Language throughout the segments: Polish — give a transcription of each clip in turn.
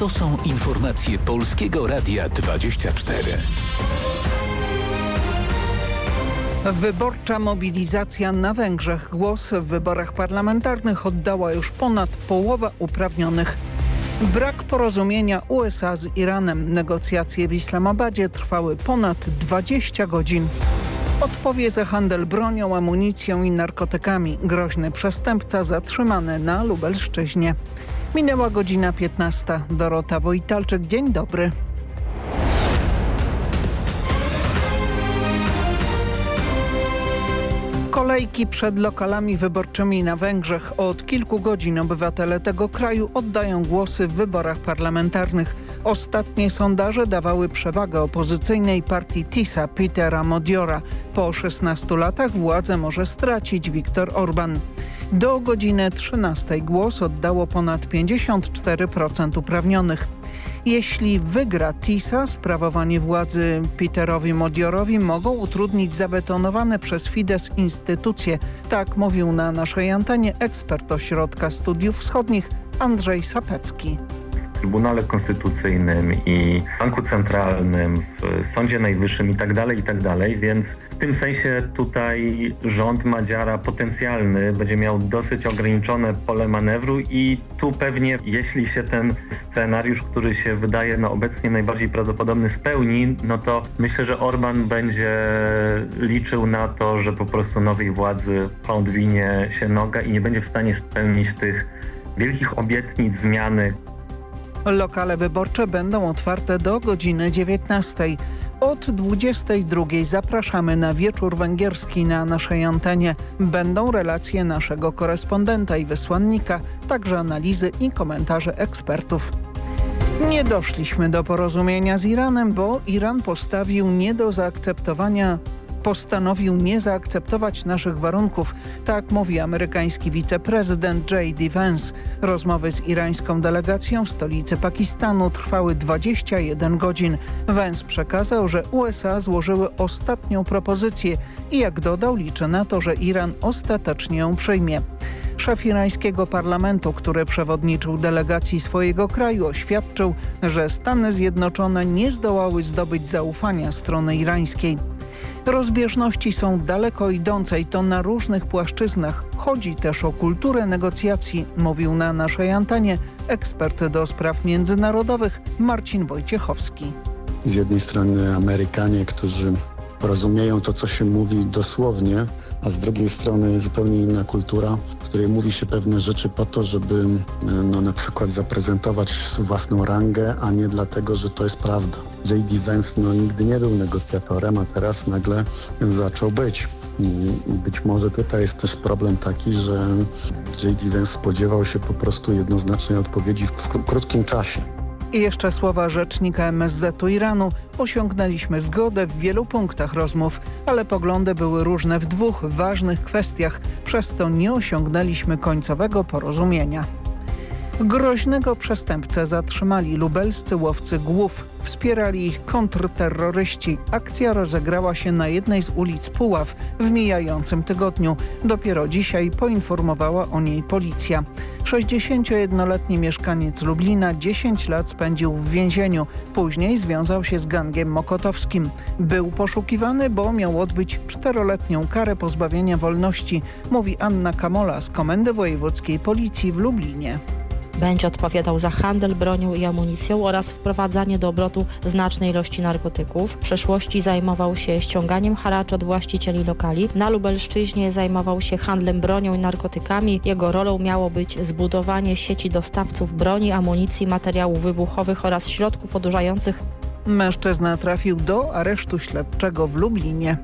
To są informacje Polskiego Radia 24. Wyborcza mobilizacja na Węgrzech. Głos w wyborach parlamentarnych oddała już ponad połowa uprawnionych. Brak porozumienia USA z Iranem. Negocjacje w Islamabadzie trwały ponad 20 godzin. Odpowie za handel bronią, amunicją i narkotykami. Groźny przestępca zatrzymany na Lubelszczyźnie. Minęła godzina 15. Dorota Wojtalczyk, dzień dobry. Kolejki przed lokalami wyborczymi na Węgrzech. Od kilku godzin obywatele tego kraju oddają głosy w wyborach parlamentarnych. Ostatnie sondaże dawały przewagę opozycyjnej partii TISA Petera Modiora. Po 16 latach władzę może stracić Viktor Orban. Do godziny 13 głos oddało ponad 54% uprawnionych. Jeśli wygra TISA, sprawowanie władzy Peterowi Modiorowi mogą utrudnić zabetonowane przez Fidesz instytucje. Tak mówił na naszej antenie ekspert Ośrodka Studiów Wschodnich Andrzej Sapecki. Trybunale Konstytucyjnym i Banku Centralnym, w Sądzie Najwyższym i tak dalej, i tak więc w tym sensie tutaj rząd Madziara potencjalny będzie miał dosyć ograniczone pole manewru i tu pewnie jeśli się ten scenariusz, który się wydaje no obecnie najbardziej prawdopodobny spełni, no to myślę, że Orban będzie liczył na to, że po prostu nowej władzy podwinie się noga i nie będzie w stanie spełnić tych wielkich obietnic zmiany, Lokale wyborcze będą otwarte do godziny 19. Od 22 zapraszamy na wieczór węgierski na naszej antenie. Będą relacje naszego korespondenta i wysłannika, także analizy i komentarze ekspertów. Nie doszliśmy do porozumienia z Iranem, bo Iran postawił nie do zaakceptowania postanowił nie zaakceptować naszych warunków, tak mówi amerykański wiceprezydent J.D. Vance. Rozmowy z irańską delegacją w stolicy Pakistanu trwały 21 godzin. Vance przekazał, że USA złożyły ostatnią propozycję i jak dodał liczy na to, że Iran ostatecznie ją przyjmie. Szef irańskiego parlamentu, który przewodniczył delegacji swojego kraju, oświadczył, że Stany Zjednoczone nie zdołały zdobyć zaufania strony irańskiej. Rozbieżności są daleko idące i to na różnych płaszczyznach. Chodzi też o kulturę negocjacji, mówił na naszej antenie ekspert do spraw międzynarodowych Marcin Wojciechowski. Z jednej strony Amerykanie, którzy rozumieją to, co się mówi dosłownie, a z drugiej strony zupełnie inna kultura, której mówi się pewne rzeczy po to, żeby no, na przykład zaprezentować własną rangę, a nie dlatego, że to jest prawda. J.D. Vance no, nigdy nie był negocjatorem, a teraz nagle zaczął być. I być może tutaj jest też problem taki, że J.D. Vance spodziewał się po prostu jednoznacznej odpowiedzi w krótkim czasie. I jeszcze słowa rzecznika MSZ-u Iranu. Osiągnęliśmy zgodę w wielu punktach rozmów, ale poglądy były różne w dwóch ważnych kwestiach, przez to nie osiągnęliśmy końcowego porozumienia. Groźnego przestępcę zatrzymali lubelscy łowcy głów. Wspierali ich kontrterroryści. Akcja rozegrała się na jednej z ulic Puław w mijającym tygodniu. Dopiero dzisiaj poinformowała o niej policja. 61-letni mieszkaniec Lublina 10 lat spędził w więzieniu. Później związał się z gangiem mokotowskim. Był poszukiwany, bo miał odbyć czteroletnią karę pozbawienia wolności, mówi Anna Kamola z Komendy Wojewódzkiej Policji w Lublinie. Będzie odpowiadał za handel bronią i amunicją oraz wprowadzanie do obrotu znacznej ilości narkotyków. W przeszłości zajmował się ściąganiem haraczu od właścicieli lokali. Na Lubelszczyźnie zajmował się handlem bronią i narkotykami. Jego rolą miało być zbudowanie sieci dostawców broni, amunicji, materiałów wybuchowych oraz środków odurzających. Mężczyzna trafił do aresztu śledczego w Lublinie.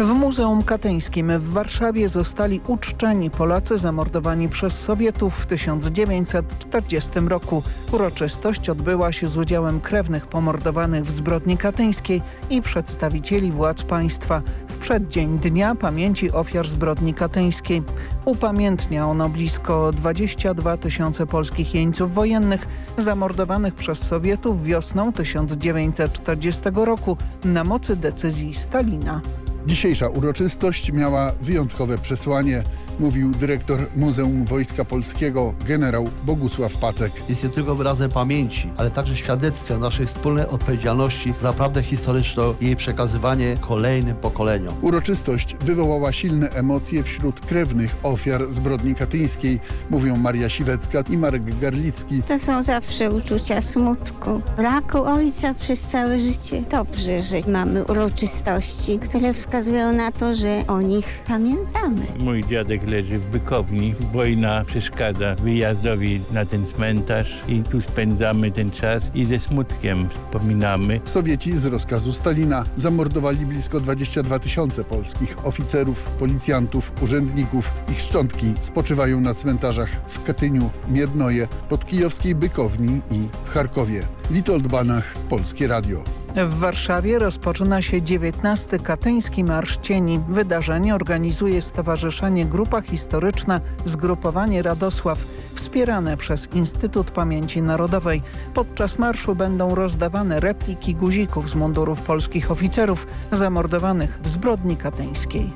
W Muzeum Katyńskim w Warszawie zostali uczczeni Polacy zamordowani przez Sowietów w 1940 roku. Uroczystość odbyła się z udziałem krewnych pomordowanych w zbrodni katyńskiej i przedstawicieli władz państwa w przeddzień Dnia Pamięci Ofiar Zbrodni Katyńskiej. Upamiętnia ono blisko 22 tysiące polskich jeńców wojennych zamordowanych przez Sowietów wiosną 1940 roku na mocy decyzji Stalina. Dzisiejsza uroczystość miała wyjątkowe przesłanie. Mówił dyrektor Muzeum Wojska Polskiego generał Bogusław Pacek. Jest nie tylko wyrazem pamięci, ale także świadectwem naszej wspólnej odpowiedzialności za prawdę historyczną i jej przekazywanie kolejnym pokoleniom. Uroczystość wywołała silne emocje wśród krewnych ofiar zbrodni katyńskiej, mówią Maria Siwecka i Marek Garlicki. To są zawsze uczucia smutku, braku ojca przez całe życie. Dobrze, że mamy uroczystości, które wskazują na to, że o nich pamiętamy. Mój dziadek leży w Bykowni. Wojna przeszkadza wyjazdowi na ten cmentarz i tu spędzamy ten czas i ze smutkiem wspominamy. Sowieci z rozkazu Stalina zamordowali blisko 22 tysiące polskich oficerów, policjantów, urzędników. Ich szczątki spoczywają na cmentarzach w Katyniu, Miednoje, pod kijowskiej Bykowni i w Charkowie. Witold Banach, Polskie Radio. W Warszawie rozpoczyna się 19. Katyński Marsz Cieni. Wydarzenie organizuje Stowarzyszenie Grupa Historyczna Zgrupowanie Radosław, wspierane przez Instytut Pamięci Narodowej. Podczas marszu będą rozdawane repliki guzików z mundurów polskich oficerów zamordowanych w zbrodni katyńskiej.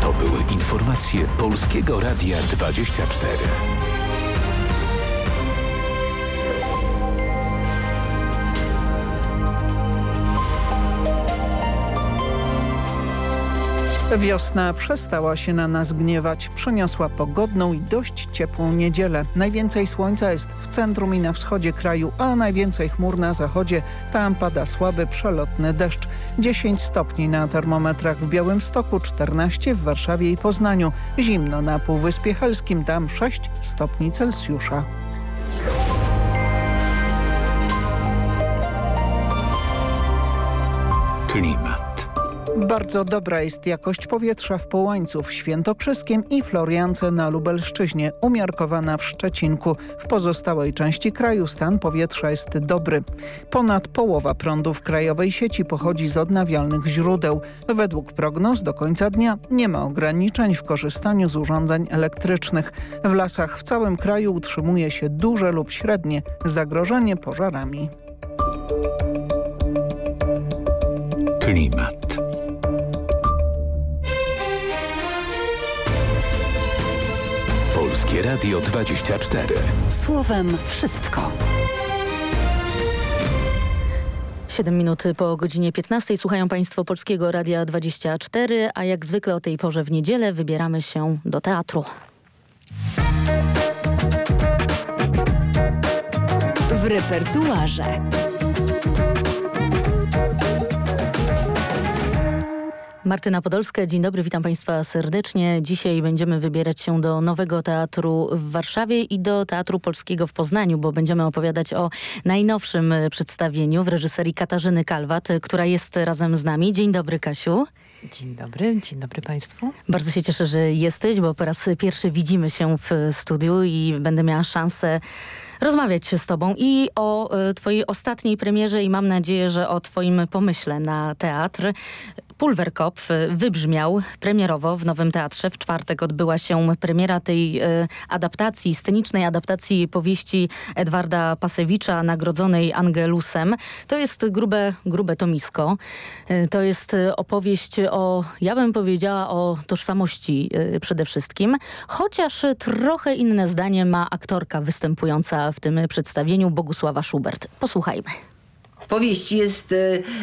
To były informacje Polskiego Radia 24. Wiosna przestała się na nas gniewać. Przyniosła pogodną i dość ciepłą niedzielę. Najwięcej słońca jest w centrum i na wschodzie kraju, a najwięcej chmur na zachodzie. Tam pada słaby, przelotny deszcz. 10 stopni na termometrach w Białymstoku, 14 w Warszawie i Poznaniu. Zimno na Półwyspie Helskim, tam 6 stopni Celsjusza. Klimat. Bardzo dobra jest jakość powietrza w Połańcu w Świętokrzyskiem i Floriance na Lubelszczyźnie, umiarkowana w Szczecinku. W pozostałej części kraju stan powietrza jest dobry. Ponad połowa prądu w krajowej sieci pochodzi z odnawialnych źródeł. Według prognoz do końca dnia nie ma ograniczeń w korzystaniu z urządzeń elektrycznych. W lasach w całym kraju utrzymuje się duże lub średnie zagrożenie pożarami. Klimat. Polskie Radio 24. Słowem wszystko. 7 minut po godzinie 15 słuchają Państwo Polskiego Radia 24, a jak zwykle o tej porze w niedzielę wybieramy się do teatru. W repertuarze. Martyna Podolska, dzień dobry, witam Państwa serdecznie. Dzisiaj będziemy wybierać się do Nowego Teatru w Warszawie i do Teatru Polskiego w Poznaniu, bo będziemy opowiadać o najnowszym przedstawieniu w reżyserii Katarzyny Kalwat, która jest razem z nami. Dzień dobry, Kasiu. Dzień dobry, dzień dobry Państwu. Bardzo się cieszę, że jesteś, bo po raz pierwszy widzimy się w studiu i będę miała szansę rozmawiać z Tobą i o y, Twojej ostatniej premierze i mam nadzieję, że o Twoim pomyśle na teatr. Pulwerkopf wybrzmiał premierowo w Nowym Teatrze. W czwartek odbyła się premiera tej y, adaptacji, scenicznej adaptacji powieści Edwarda Pasewicza, nagrodzonej Angelusem. To jest grube, grube tomisko. Y, to jest opowieść o, ja bym powiedziała, o tożsamości y, przede wszystkim. Chociaż trochę inne zdanie ma aktorka występująca w tym przedstawieniu, Bogusława Schubert. Posłuchajmy. Powieść jest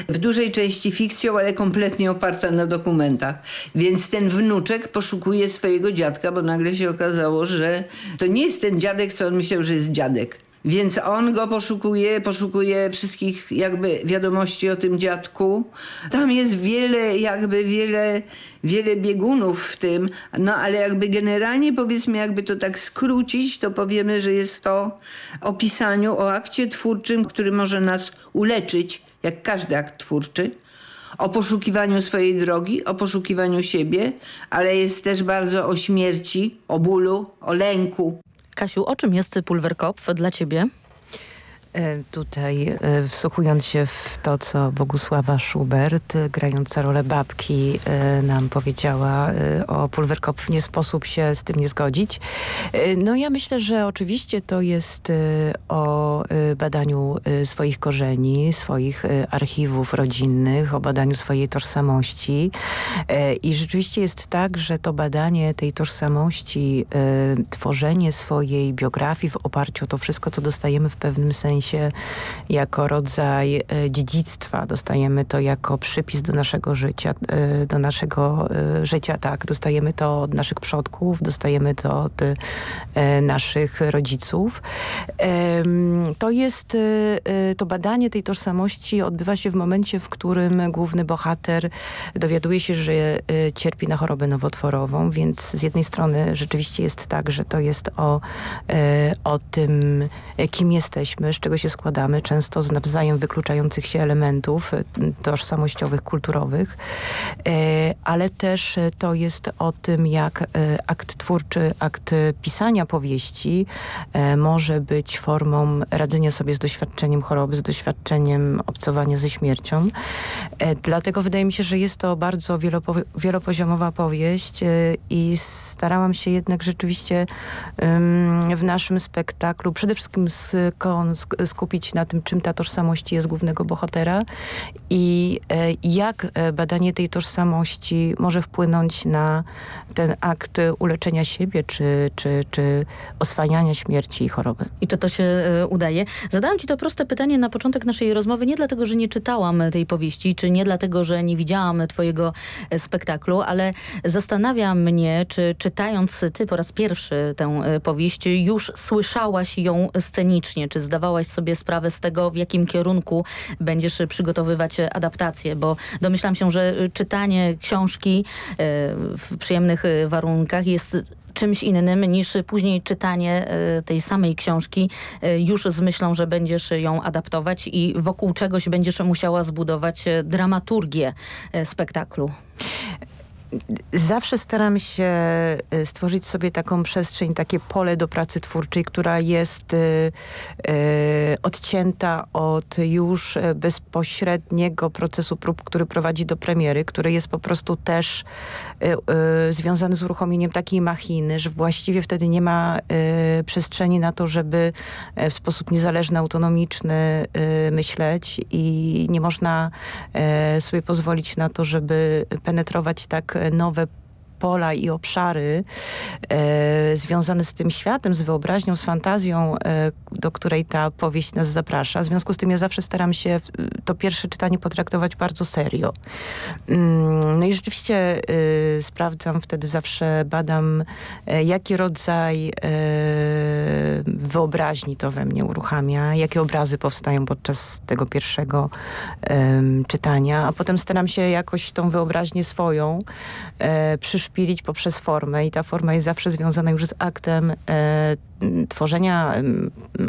w dużej części fikcją, ale kompletnie oparta na dokumentach. Więc ten wnuczek poszukuje swojego dziadka, bo nagle się okazało, że to nie jest ten dziadek, co on myślał, że jest dziadek. Więc on go poszukuje, poszukuje wszystkich jakby wiadomości o tym dziadku. Tam jest wiele, jakby wiele, wiele biegunów w tym, no ale jakby generalnie powiedzmy, jakby to tak skrócić, to powiemy, że jest to o pisaniu, o akcie twórczym, który może nas uleczyć, jak każdy akt twórczy o poszukiwaniu swojej drogi, o poszukiwaniu siebie, ale jest też bardzo o śmierci, o bólu, o lęku. Kasiu, o czym jest Pulwerkopf dla ciebie? E, tutaj e, wsłuchując się w to, co Bogusława Schubert, e, grająca rolę babki, nam powiedziała o Pulwerkopf, nie sposób się z tym nie zgodzić. No ja myślę, że oczywiście to jest o badaniu swoich korzeni, swoich archiwów rodzinnych, o badaniu swojej tożsamości i rzeczywiście jest tak, że to badanie tej tożsamości, tworzenie swojej biografii w oparciu o to wszystko, co dostajemy w pewnym sensie sensie jako rodzaj e, dziedzictwa. Dostajemy to jako przypis do naszego życia, e, do naszego e, życia, tak. Dostajemy to od naszych przodków, dostajemy to od naszych rodziców. To jest, to badanie tej tożsamości odbywa się w momencie, w którym główny bohater dowiaduje się, że cierpi na chorobę nowotworową, więc z jednej strony rzeczywiście jest tak, że to jest o, o tym, kim jesteśmy, czego się składamy, często z nawzajem wykluczających się elementów e, tożsamościowych, kulturowych, e, ale też e, to jest o tym, jak akt twórczy, akt pisania powieści może być formą radzenia sobie z doświadczeniem choroby, z doświadczeniem obcowania ze śmiercią. Dlatego wydaje mi się, że jest to bardzo wielopoziomowa powieść i starałam się jednak rzeczywiście w naszym spektaklu przede wszystkim skupić na tym, czym ta tożsamość jest głównego bohatera i e, jak e, badanie tej tożsamości może wpłynąć na ten akt uleczenia siebie, czy, czy, czy oswajania śmierci i choroby. I czy to się e, udaje? Zadałam ci to proste pytanie na początek naszej rozmowy, nie dlatego, że nie czytałam tej powieści, czy nie dlatego, że nie widziałam twojego spektaklu, ale zastanawia mnie, czy czytając ty po raz pierwszy tę powieść, już słyszałaś ją scenicznie, czy zdawałaś sobie sprawę z tego, w jakim kierunku będziesz przygotowywać adaptację, bo domyślam się, że czytanie książki e, w przyjemnych warunkach jest czymś innym niż później czytanie e, tej samej książki e, już z myślą, że będziesz ją adaptować i wokół czegoś będziesz musiała zbudować dramaturgię spektaklu. Zawsze staram się y, stworzyć sobie taką przestrzeń, takie pole do pracy twórczej, która jest y, y, odcięta od już bezpośredniego procesu prób, który prowadzi do premiery, który jest po prostu też związany z uruchomieniem takiej machiny, że właściwie wtedy nie ma przestrzeni na to, żeby w sposób niezależny, autonomiczny myśleć i nie można sobie pozwolić na to, żeby penetrować tak nowe pola i obszary e, związane z tym światem, z wyobraźnią, z fantazją, e, do której ta powieść nas zaprasza. W związku z tym ja zawsze staram się to pierwsze czytanie potraktować bardzo serio. Mm, no i rzeczywiście e, sprawdzam, wtedy zawsze badam, e, jaki rodzaj e, wyobraźni to we mnie uruchamia, jakie obrazy powstają podczas tego pierwszego czytania, a potem staram się jakoś tą wyobraźnię swoją e, przyszpilić poprzez formę i ta forma jest zawsze związana już z aktem e, tworzenia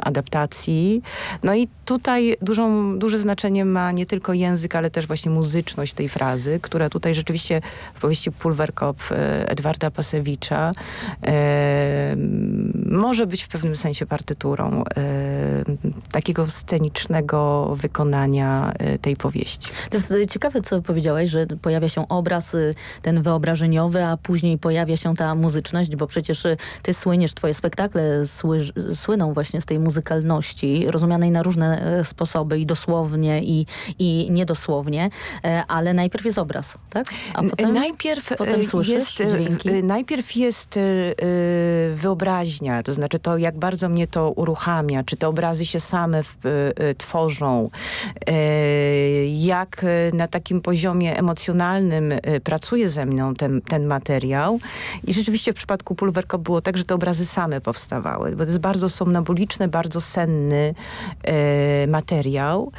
adaptacji. No i tutaj dużą, duże znaczenie ma nie tylko język, ale też właśnie muzyczność tej frazy, która tutaj rzeczywiście w powieści Pulwerkopf e, Edwarda Pasewicza e, może być w pewnym sensie partyturą e, takiego scenicznego wykonania e, tej powieści. To jest ciekawe, co powiedziałaś, że pojawia się obraz y, ten wyobrażeniowy, a później pojawia się ta muzyczność, bo przecież y, ty słyniesz, twoje spektakle sły, słyną właśnie z tej muzykalności, rozumianej na różne e, sposoby i dosłownie i, i niedosłownie, e, ale najpierw jest obraz, tak? A potem, najpierw potem e, słyszysz jest, dźwięki? Najpierw jest wyobraźnia, to znaczy to, jak bardzo mnie to uruchamia, czy te obrazy się same tworzą, jak na takim poziomie emocjonalnym pracuje ze mną ten, ten materiał. I rzeczywiście w przypadku Pulwerko było tak, że te obrazy same powstawały, bo to jest bardzo somnabuliczny, bardzo senny e, materiał.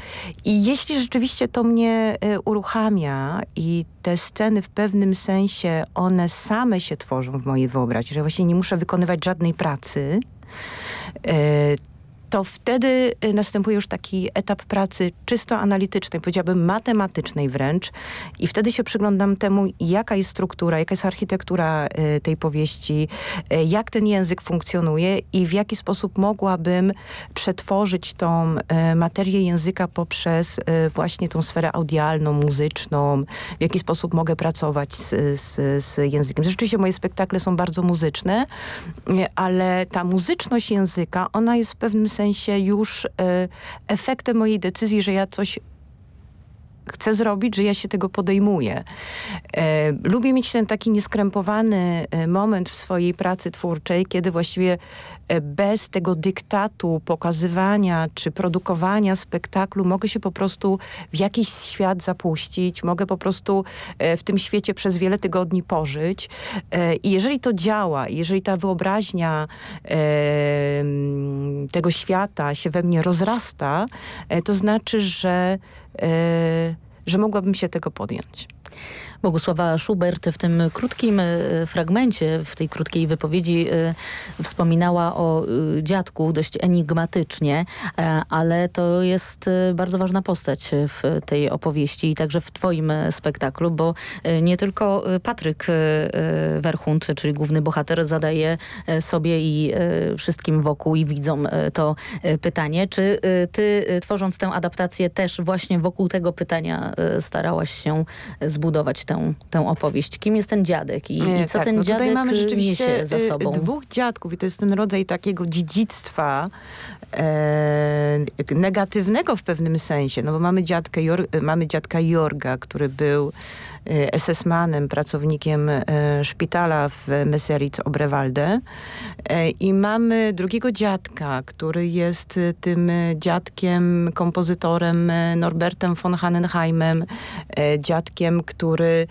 I jeśli rzeczywiście to mnie e, uruchamia i te sceny w pewnym sensie, one same się tworzą w mojej wyobraźni, że właśnie nie muszę wykonywać żadnej pracy, e, to wtedy następuje już taki etap pracy czysto analitycznej, powiedziałabym matematycznej wręcz i wtedy się przyglądam temu, jaka jest struktura, jaka jest architektura tej powieści, jak ten język funkcjonuje i w jaki sposób mogłabym przetworzyć tą materię języka poprzez właśnie tą sferę audialną, muzyczną, w jaki sposób mogę pracować z, z, z językiem. Rzeczywiście moje spektakle są bardzo muzyczne, ale ta muzyczność języka, ona jest w pewnym sensie już efektem mojej decyzji, że ja coś chcę zrobić, że ja się tego podejmuję. E, lubię mieć ten taki nieskrępowany e, moment w swojej pracy twórczej, kiedy właściwie e, bez tego dyktatu pokazywania czy produkowania spektaklu mogę się po prostu w jakiś świat zapuścić, mogę po prostu e, w tym świecie przez wiele tygodni pożyć. I jeżeli to działa, jeżeli ta wyobraźnia tego świata się we mnie rozrasta, to znaczy, że że mogłabym się tego podjąć. Bogusława Schubert w tym krótkim e, fragmencie, w tej krótkiej wypowiedzi e, wspominała o e, dziadku dość enigmatycznie, ale to jest bardzo ważna postać w tej opowieści i także w twoim spektaklu, bo nie tylko Patryk Werchund, czyli główny bohater, zadaje sobie i wszystkim wokół i widzom to pytanie. Czy ty tworząc tę adaptację też właśnie wokół tego pytania starałaś się zbudować tę, tę opowieść. Kim jest ten dziadek i, i co tak, ten no dziadek mamy rzeczywiście niesie za sobą? dwóch dziadków i to jest ten rodzaj takiego dziedzictwa e, negatywnego w pewnym sensie, no bo mamy, dziadkę, mamy dziadka Jorga, który był SS-manem, pracownikiem e, szpitala w Messeritz-Obrewalde e, i mamy drugiego dziadka, który jest tym dziadkiem, kompozytorem Norbertem von Hannenheimem, dziadkiem, który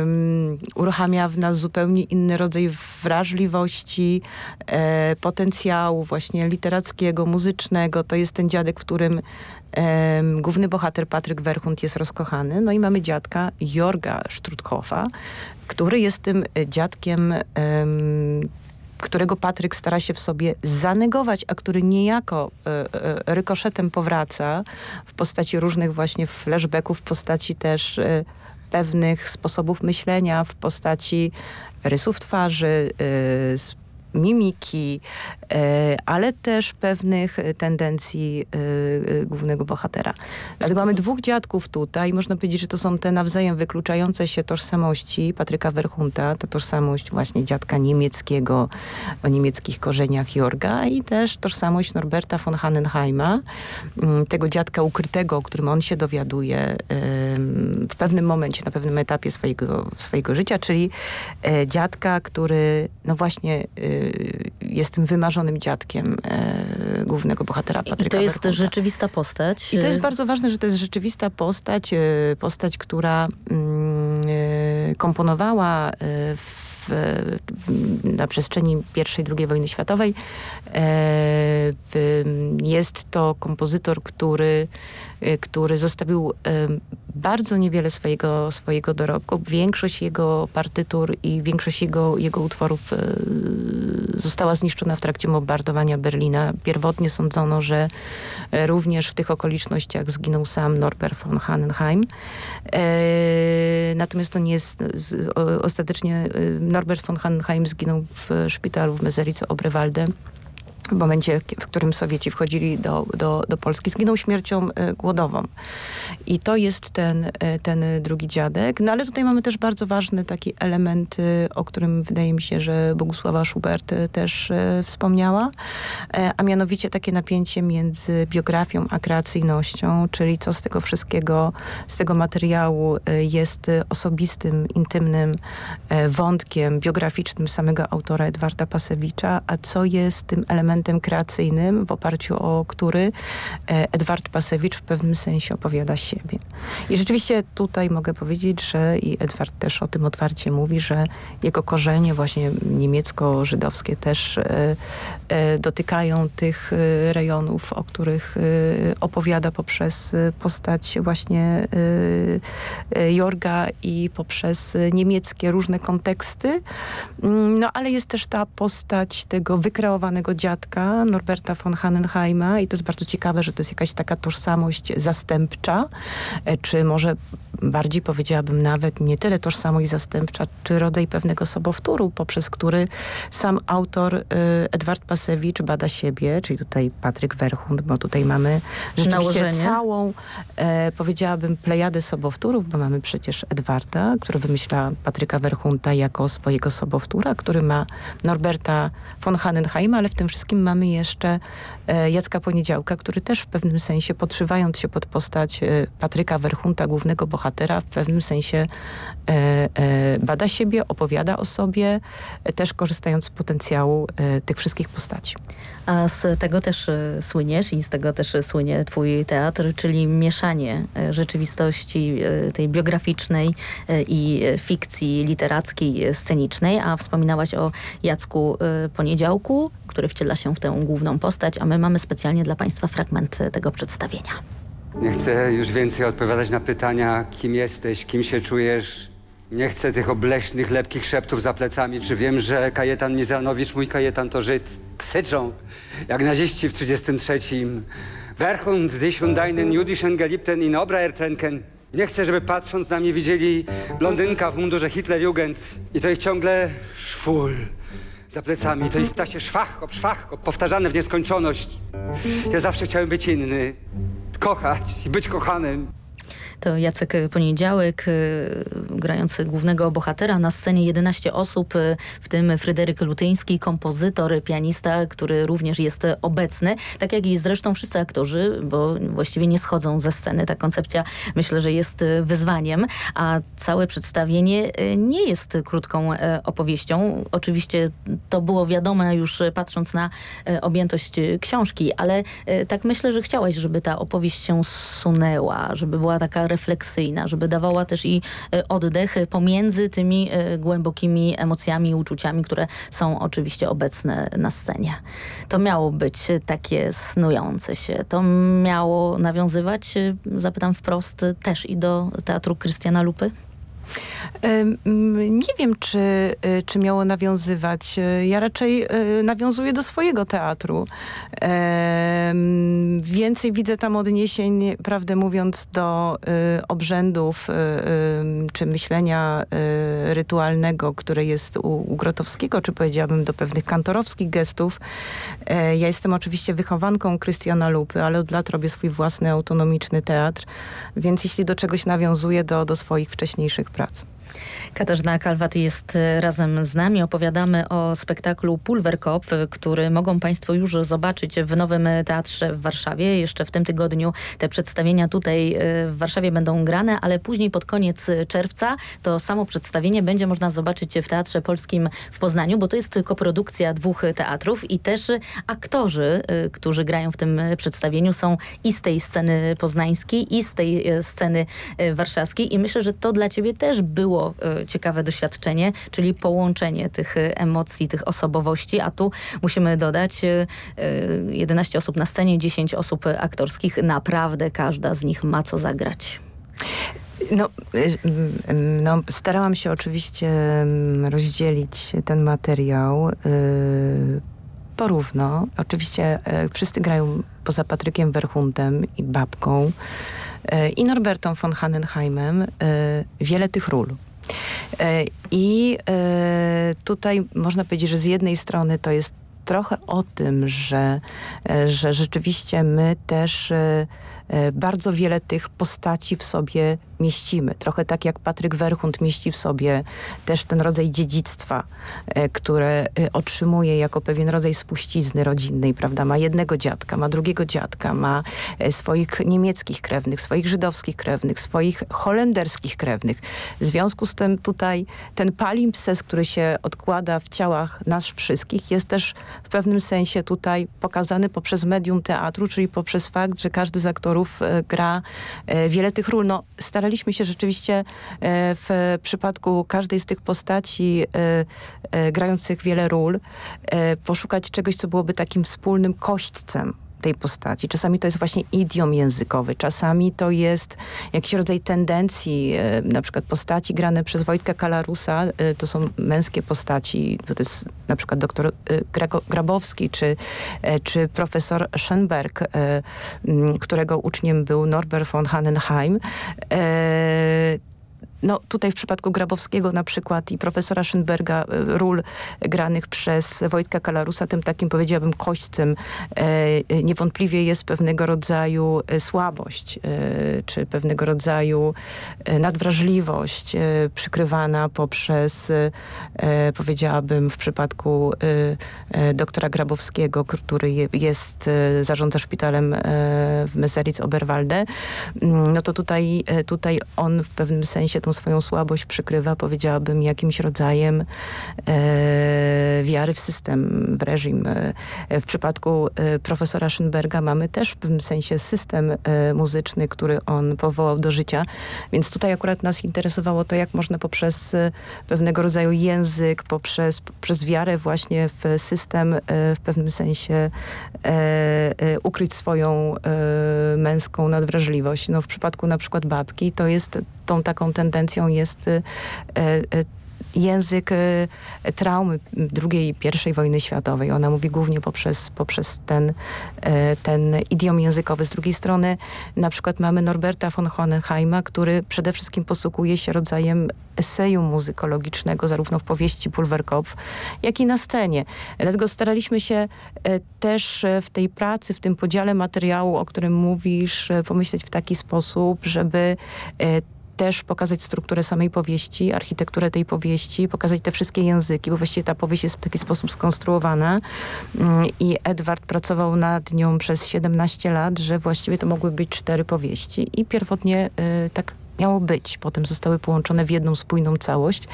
um, uruchamia w nas zupełnie inny rodzaj wrażliwości, potencjału właśnie literackiego, muzycznego. To jest ten dziadek, w którym główny bohater Patryk Werchund jest rozkochany. No i mamy dziadka Jorga Struthoffa, który jest tym dziadkiem e, którego Patryk stara się w sobie zanegować, a który niejako e, e, rykoszetem powraca w postaci różnych właśnie flashbacków, w postaci też pewnych sposobów myślenia w postaci rysów twarzy, mimiki, e, ale też pewnych tendencji e, e, głównego bohatera. Dlatego mamy dwóch dziadków tutaj. Można powiedzieć, że to są te nawzajem wykluczające się tożsamości Patryka Werchunta, ta tożsamość właśnie dziadka niemieckiego, o niemieckich korzeniach Jorga i też tożsamość Norberta von Hannenheima, mm, tego dziadka ukrytego, o którym on się dowiaduje w pewnym momencie, na pewnym etapie swojego, swojego życia, czyli dziadka, który no właśnie jest tym wymarzonym dziadkiem e, głównego bohatera Patryka I to jest Berkunta. rzeczywista postać. I to jest bardzo ważne, że to jest rzeczywista postać, e, postać, która e, komponowała w na przestrzeni I i II wojny światowej. Jest to kompozytor, który, który zostawił bardzo niewiele swojego, swojego dorobku. Większość jego partytur i większość jego, jego utworów e, została zniszczona w trakcie bombardowania Berlina. Pierwotnie sądzono, że e, również w tych okolicznościach zginął sam Norbert von Hannenheim. E, natomiast to nie jest... Ostatecznie Norbert von Hannenheim zginął w szpitalu w Meserice-Obrewalde w momencie, w którym Sowieci wchodzili do, do, do Polski, zginął śmiercią e, głodową. I to jest ten, e, ten drugi dziadek. No ale tutaj mamy też bardzo ważny taki element, e, o którym wydaje mi się, że Bogusława Schubert też wspomniała, a mianowicie takie napięcie między biografią a kreacyjnością, czyli co z tego wszystkiego, z tego materiału jest osobistym, intymnym wątkiem biograficznym samego autora Edwarda Pasewicza, a co jest tym elementem elementem kreacyjnym, w oparciu o który e, Edward Pasewicz w pewnym sensie opowiada siebie. I rzeczywiście tutaj mogę powiedzieć, że i Edward też o tym otwarcie mówi, że jego korzenie właśnie niemiecko-żydowskie też e, e, dotykają tych rejonów, o których opowiada poprzez postać właśnie Jorga i poprzez niemieckie różne konteksty. Mm, no ale jest też ta postać tego wykreowanego dziadka, dziadka Norberta von Hannenheima i to jest bardzo ciekawe, że to jest jakaś taka tożsamość zastępcza, e, czy może bardziej powiedziałabym nawet nie tyle tożsamość zastępcza, czy rodzaj pewnego sobowtóru, poprzez który sam autor y, Edward Pasewicz bada siebie, czyli tutaj Patryk Werchund, bo tutaj mamy rzeczywiście Nałożenie. całą, e, powiedziałabym, plejadę sobowtórów, bo mamy przecież Edwarda, który wymyśla Patryka Werchunta jako swojego sobowtóra, który ma Norberta von Hannenheima, ale w tym wszystkim mamy jeszcze e, Jacka Poniedziałka, który też w pewnym sensie, podszywając się pod postać e, Patryka Werchunta, głównego bohatera, w pewnym sensie e, bada siebie, opowiada o sobie, też korzystając z potencjału tych wszystkich postaci. A z tego też e, słyniesz i z tego też słynie twój teatr, czyli mieszanie e, rzeczywistości e, tej biograficznej i fikcji literackiej, scenicznej. A wspominałaś o Jacku Poniedziałku, który wciela się w tę główną postać, a my mamy specjalnie dla Państwa fragment tego przedstawienia. Nie chcę już więcej odpowiadać na pytania, kim jesteś, kim się czujesz. Nie chcę tych obleśnych, lepkich szeptów za plecami. Czy wiem, że Kajetan Mizranowicz, mój Kajetan to Żyd, ksyczą, jak naziści w 33. Werchund, dich und deinen jüdischen Geliebten in Obraertrenken. Nie chcę, żeby patrząc na mnie widzieli blondynka w mundurze Hitlerjugend i to ich ciągle szwul za plecami. To ich ptasie szwachko, szwachko, powtarzane w nieskończoność. Ja zawsze chciałem być inny, kochać i być kochanym. To Jacek Poniedziałek, y, grający głównego bohatera. Na scenie 11 osób, y, w tym Fryderyk Lutyński, kompozytor, pianista, który również jest obecny. Tak jak i zresztą wszyscy aktorzy, bo właściwie nie schodzą ze sceny. Ta koncepcja myślę, że jest y, wyzwaniem, a całe przedstawienie y, nie jest krótką opowieścią. Oczywiście to było wiadome już y, patrząc na objętość y, książki, ale tak myślę, że chciałaś, żeby ta opowieść się sunęła, żeby była taka refleksyjna, żeby dawała też i e, oddech pomiędzy tymi e, głębokimi emocjami i uczuciami, które są oczywiście obecne na scenie. To miało być takie snujące się. To miało nawiązywać, e, zapytam wprost, też i do teatru Krystiana Lupy? Nie wiem, czy, y, czy miało nawiązywać. Y, Ja raczej y, nawiązuję do swojego teatru. Więcej widzę tam odniesień, prawdę mówiąc, do obrzędów czy myślenia rytualnego, które jest u, Grotowskiego, czy powiedziałabym do pewnych kantorowskich gestów. E, Ja jestem oczywiście wychowanką Krystiana Lupy, ale od lat robię swój własny autonomiczny teatr, więc jeśli do czegoś nawiązuję, do, do swoich wcześniejszych prac. Katarzyna Kalwat jest e, razem z nami. Opowiadamy o spektaklu Pulverkopf, który mogą Państwo już zobaczyć w Nowym Teatrze w Warszawie. Jeszcze w tym tygodniu te przedstawienia tutaj e, w Warszawie będą grane, ale później pod koniec czerwca to samo przedstawienie będzie można zobaczyć w Teatrze Polskim w Poznaniu, bo to jest koprodukcja dwóch teatrów i też aktorzy, e, którzy grają w tym przedstawieniu są i z tej sceny poznańskiej i z tej sceny warszawskiej i myślę, że to dla Ciebie też było e, ciekawe doświadczenie, czyli połączenie tych e, emocji, tych osobowości, a tu musimy dodać e, e, 11 osób na scenie, 10 osób aktorskich. Naprawdę każda z nich ma co zagrać. No, no, starałam się oczywiście rozdzielić ten materiał y, porówno. Oczywiście y, wszyscy grają poza Patrykiem Werchuntem i babką y, i Norbertą von Hannenheimem wiele tych ról. Y, I y, tutaj można powiedzieć, że z jednej strony to jest trochę o tym, że, e, że rzeczywiście my też e, e, bardzo wiele tych postaci w sobie mieścimy. Trochę tak jak Patryk Werchund mieści w sobie też ten rodzaj dziedzictwa, e, które e, otrzymuje jako pewien rodzaj spuścizny rodzinnej, prawda? Ma jednego dziadka, ma drugiego dziadka, ma e, swoich niemieckich krewnych, swoich żydowskich krewnych, swoich holenderskich krewnych. W związku z tym tutaj ten palimpsest, który się odkłada w ciałach nas wszystkich, jest też w pewnym sensie tutaj pokazany poprzez medium teatru, czyli poprzez fakt, że każdy z aktorów gra wiele tych ról. No, staraliśmy się rzeczywiście e, w przypadku każdej z tych postaci e, e, grających wiele ról poszukać czegoś, co byłoby takim wspólnym kośćcem tej postaci. Czasami to jest właśnie idiom językowy, czasami to jest jakiś rodzaj tendencji, e, na przykład postaci grane przez Wojtka Kalarusa, e, to są męskie postaci, to jest na przykład doktor Grabowski czy, czy profesor Schoenberg, którego uczniem był Norbert von Hannenheim no tutaj w przypadku Grabowskiego na przykład i profesora Schönberga e, ról granych przez Wojtka Kalarusa, tym takim powiedziałabym kośćcem e, niewątpliwie jest pewnego rodzaju e, słabość, czy pewnego rodzaju nadwrażliwość przykrywana poprzez powiedziałabym w przypadku doktora Grabowskiego, który jest zarządza szpitalem w Meseric-Oberwalde, mm, no to tutaj, tutaj on w pewnym sensie tą swoją słabość przykrywa, powiedziałabym, jakimś rodzajem e, wiary w system, w reżim. E, w przypadku e, profesora Schönberga mamy też w pewnym sensie system e, muzyczny, który on powołał do życia, więc tutaj akurat nas interesowało to, jak można poprzez pewnego rodzaju język, poprzez, poprzez wiarę właśnie w system w pewnym sensie ukryć swoją męską nadwrażliwość. No, w przypadku na przykład babki to jest tą taką tendencją jest y, y, język y, traumy II i I wojny światowej. Ona mówi głównie poprzez, poprzez ten, ten idiom językowy. Z drugiej strony na przykład mamy Norberta von Hohenheima, który przede wszystkim posługuje się rodzajem eseju muzykologicznego, zarówno w powieści Pulverkopf, jak i na scenie. Dlatego staraliśmy się też w tej pracy, w tym podziale materiału, o którym mówisz, pomyśleć w taki sposób, żeby też pokazać strukturę samej powieści, architekturę tej powieści, pokazać te wszystkie języki, bo właściwie ta powieść jest w taki sposób skonstruowana mm, i Edward pracował nad nią przez 17 lat, że właściwie to mogły być cztery powieści i pierwotnie y, tak miało być. Potem zostały połączone w jedną spójną całość.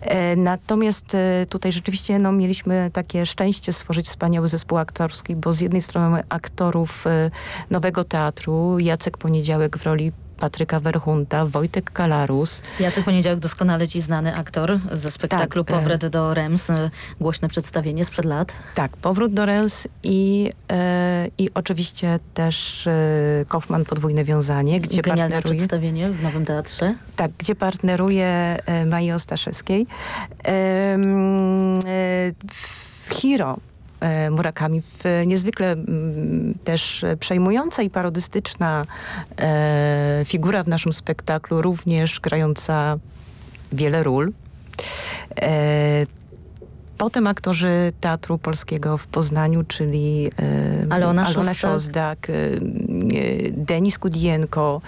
E, natomiast e, tutaj rzeczywiście no, mieliśmy takie szczęście stworzyć wspaniały zespół aktorski, bo z jednej strony mamy aktorów e, Nowego Teatru, Jacek Poniedziałek w roli Patryka Werchunta, Wojtek Kalarus. Jacek Poniedziałek doskonale ci znany aktor ze spektaklu tak, Powrót do Rems, głośne przedstawienie sprzed lat. Tak, Powrót do Rems i, e, i oczywiście też e, Kaufman Podwójne Wiązanie, gdzie Genialne partneruje... przedstawienie w Nowym Teatrze. Tak, gdzie partneruje e, Maji Ostaszewskiej. E, e, Hiro E, Murakami w niezwykle mm, też przejmująca i parodystyczna e, figura w naszym spektaklu, również grająca wiele ról. E, potem aktorzy Teatru Polskiego w Poznaniu, czyli e, Alona, Alona e, Denis Kudienko,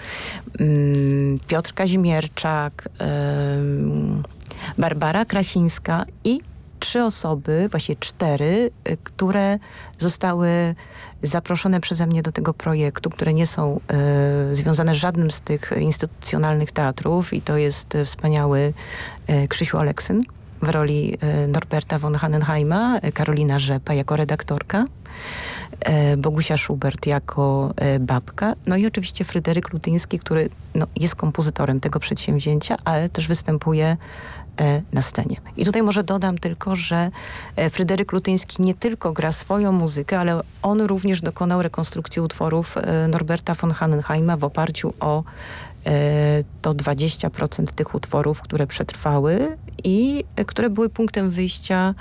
mm, Piotr Kazimierczak, e, Barbara Krasińska i trzy osoby, właśnie cztery, y, które zostały zaproszone przeze mnie do tego projektu, które nie są y, związane z żadnym z tych instytucjonalnych teatrów i to jest wspaniały y, Krzysiu Oleksyn w roli y, Norberta von Hannenheima, Karolina Rzepa jako redaktorka, y, Bogusia Schubert jako y, babka, no i oczywiście Fryderyk Lutyński, który no, jest kompozytorem tego przedsięwzięcia, ale też występuje na scenie. I tutaj może dodam tylko, że e, Fryderyk Lutyński nie tylko gra swoją muzykę, ale on również dokonał rekonstrukcji utworów e, Norberta von Hannenheima w oparciu o to 20% tych utworów, które przetrwały i które były punktem wyjścia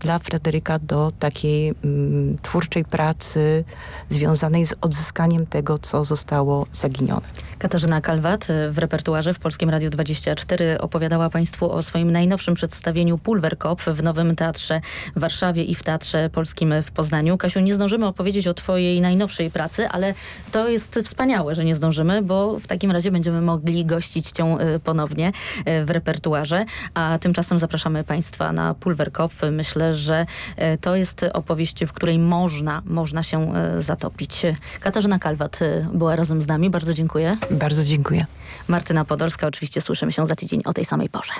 dla Fryderyka do takiej mm, twórczej pracy związanej z odzyskaniem tego, co zostało zaginione. Katarzyna Kalwat w repertuarze w Polskim Radiu 24 opowiadała Państwu o swoim najnowszym przedstawieniu Pulverkopf w Nowym Teatrze w Warszawie i w Teatrze Polskim w Poznaniu. Kasiu, nie zdążymy opowiedzieć o Twojej najnowszej pracy, ale to jest wspaniałe, że nie zdążymy, bo w takim razie będziemy mogli gościć Cię ponownie w repertuarze, a tymczasem zapraszamy Państwa na Pulverkopf. Myślę, że y, to jest opowieść, w której można, można się zatopić. Katarzyna Kalwat była razem z nami. Bardzo dziękuję. Bardzo dziękuję. Martyna Podolska, oczywiście słyszymy się za tydzień o tej samej porze.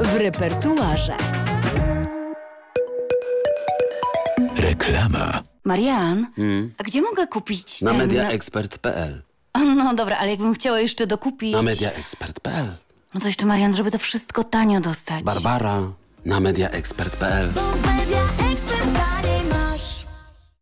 W repertuarze. Reklama. Marian, hmm? a gdzie mogę kupić Na ten... mediaexpert.pl No dobra, ale jakbym chciała jeszcze dokupić... Na mediaexpert.pl No to jeszcze Marian, żeby to wszystko tanio dostać. Barbara, na mediaexpert.pl Media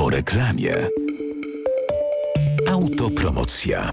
Po reklamie. Autopromocja.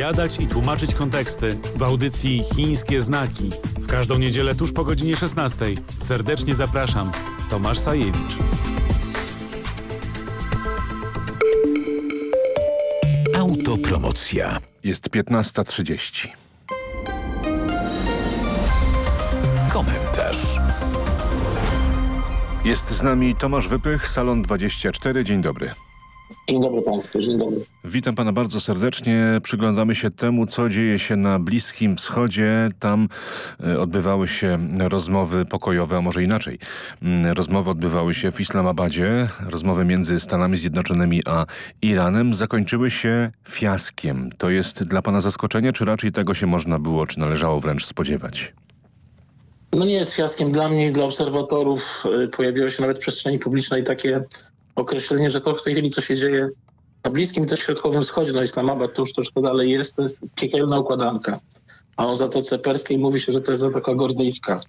i tłumaczyć konteksty w audycji Chińskie Znaki. W każdą niedzielę tuż po godzinie 16. Serdecznie zapraszam. Tomasz Sajewicz. Autopromocja. Jest 15.30. Komentarz. Jest z nami Tomasz Wypych, Salon 24. Dzień dobry. Dzień dobry Państwu, dzień dobry. Witam Pana bardzo serdecznie. Przyglądamy się temu, co dzieje się na Bliskim Wschodzie. Tam e, odbywały się rozmowy pokojowe, a może inaczej. Mm, rozmowy odbywały się w Islamabadzie. Rozmowy między Stanami Zjednoczonymi a Iranem zakończyły się fiaskiem. To jest dla Pana zaskoczenie, czy raczej tego się można było, czy należało wręcz spodziewać? No nie jest fiaskiem dla mnie i dla obserwatorów. Y, Pojawiło się nawet w przestrzeni publicznej takie określenie, że to w tej chwili, co się dzieje na Bliskim i też Środkowym Wschodzie, no Islamabad to już troszkę dalej jest, to jest piekielna układanka. A o Zatoce Perskiej mówi się, że to jest Zatoka Gordyjska.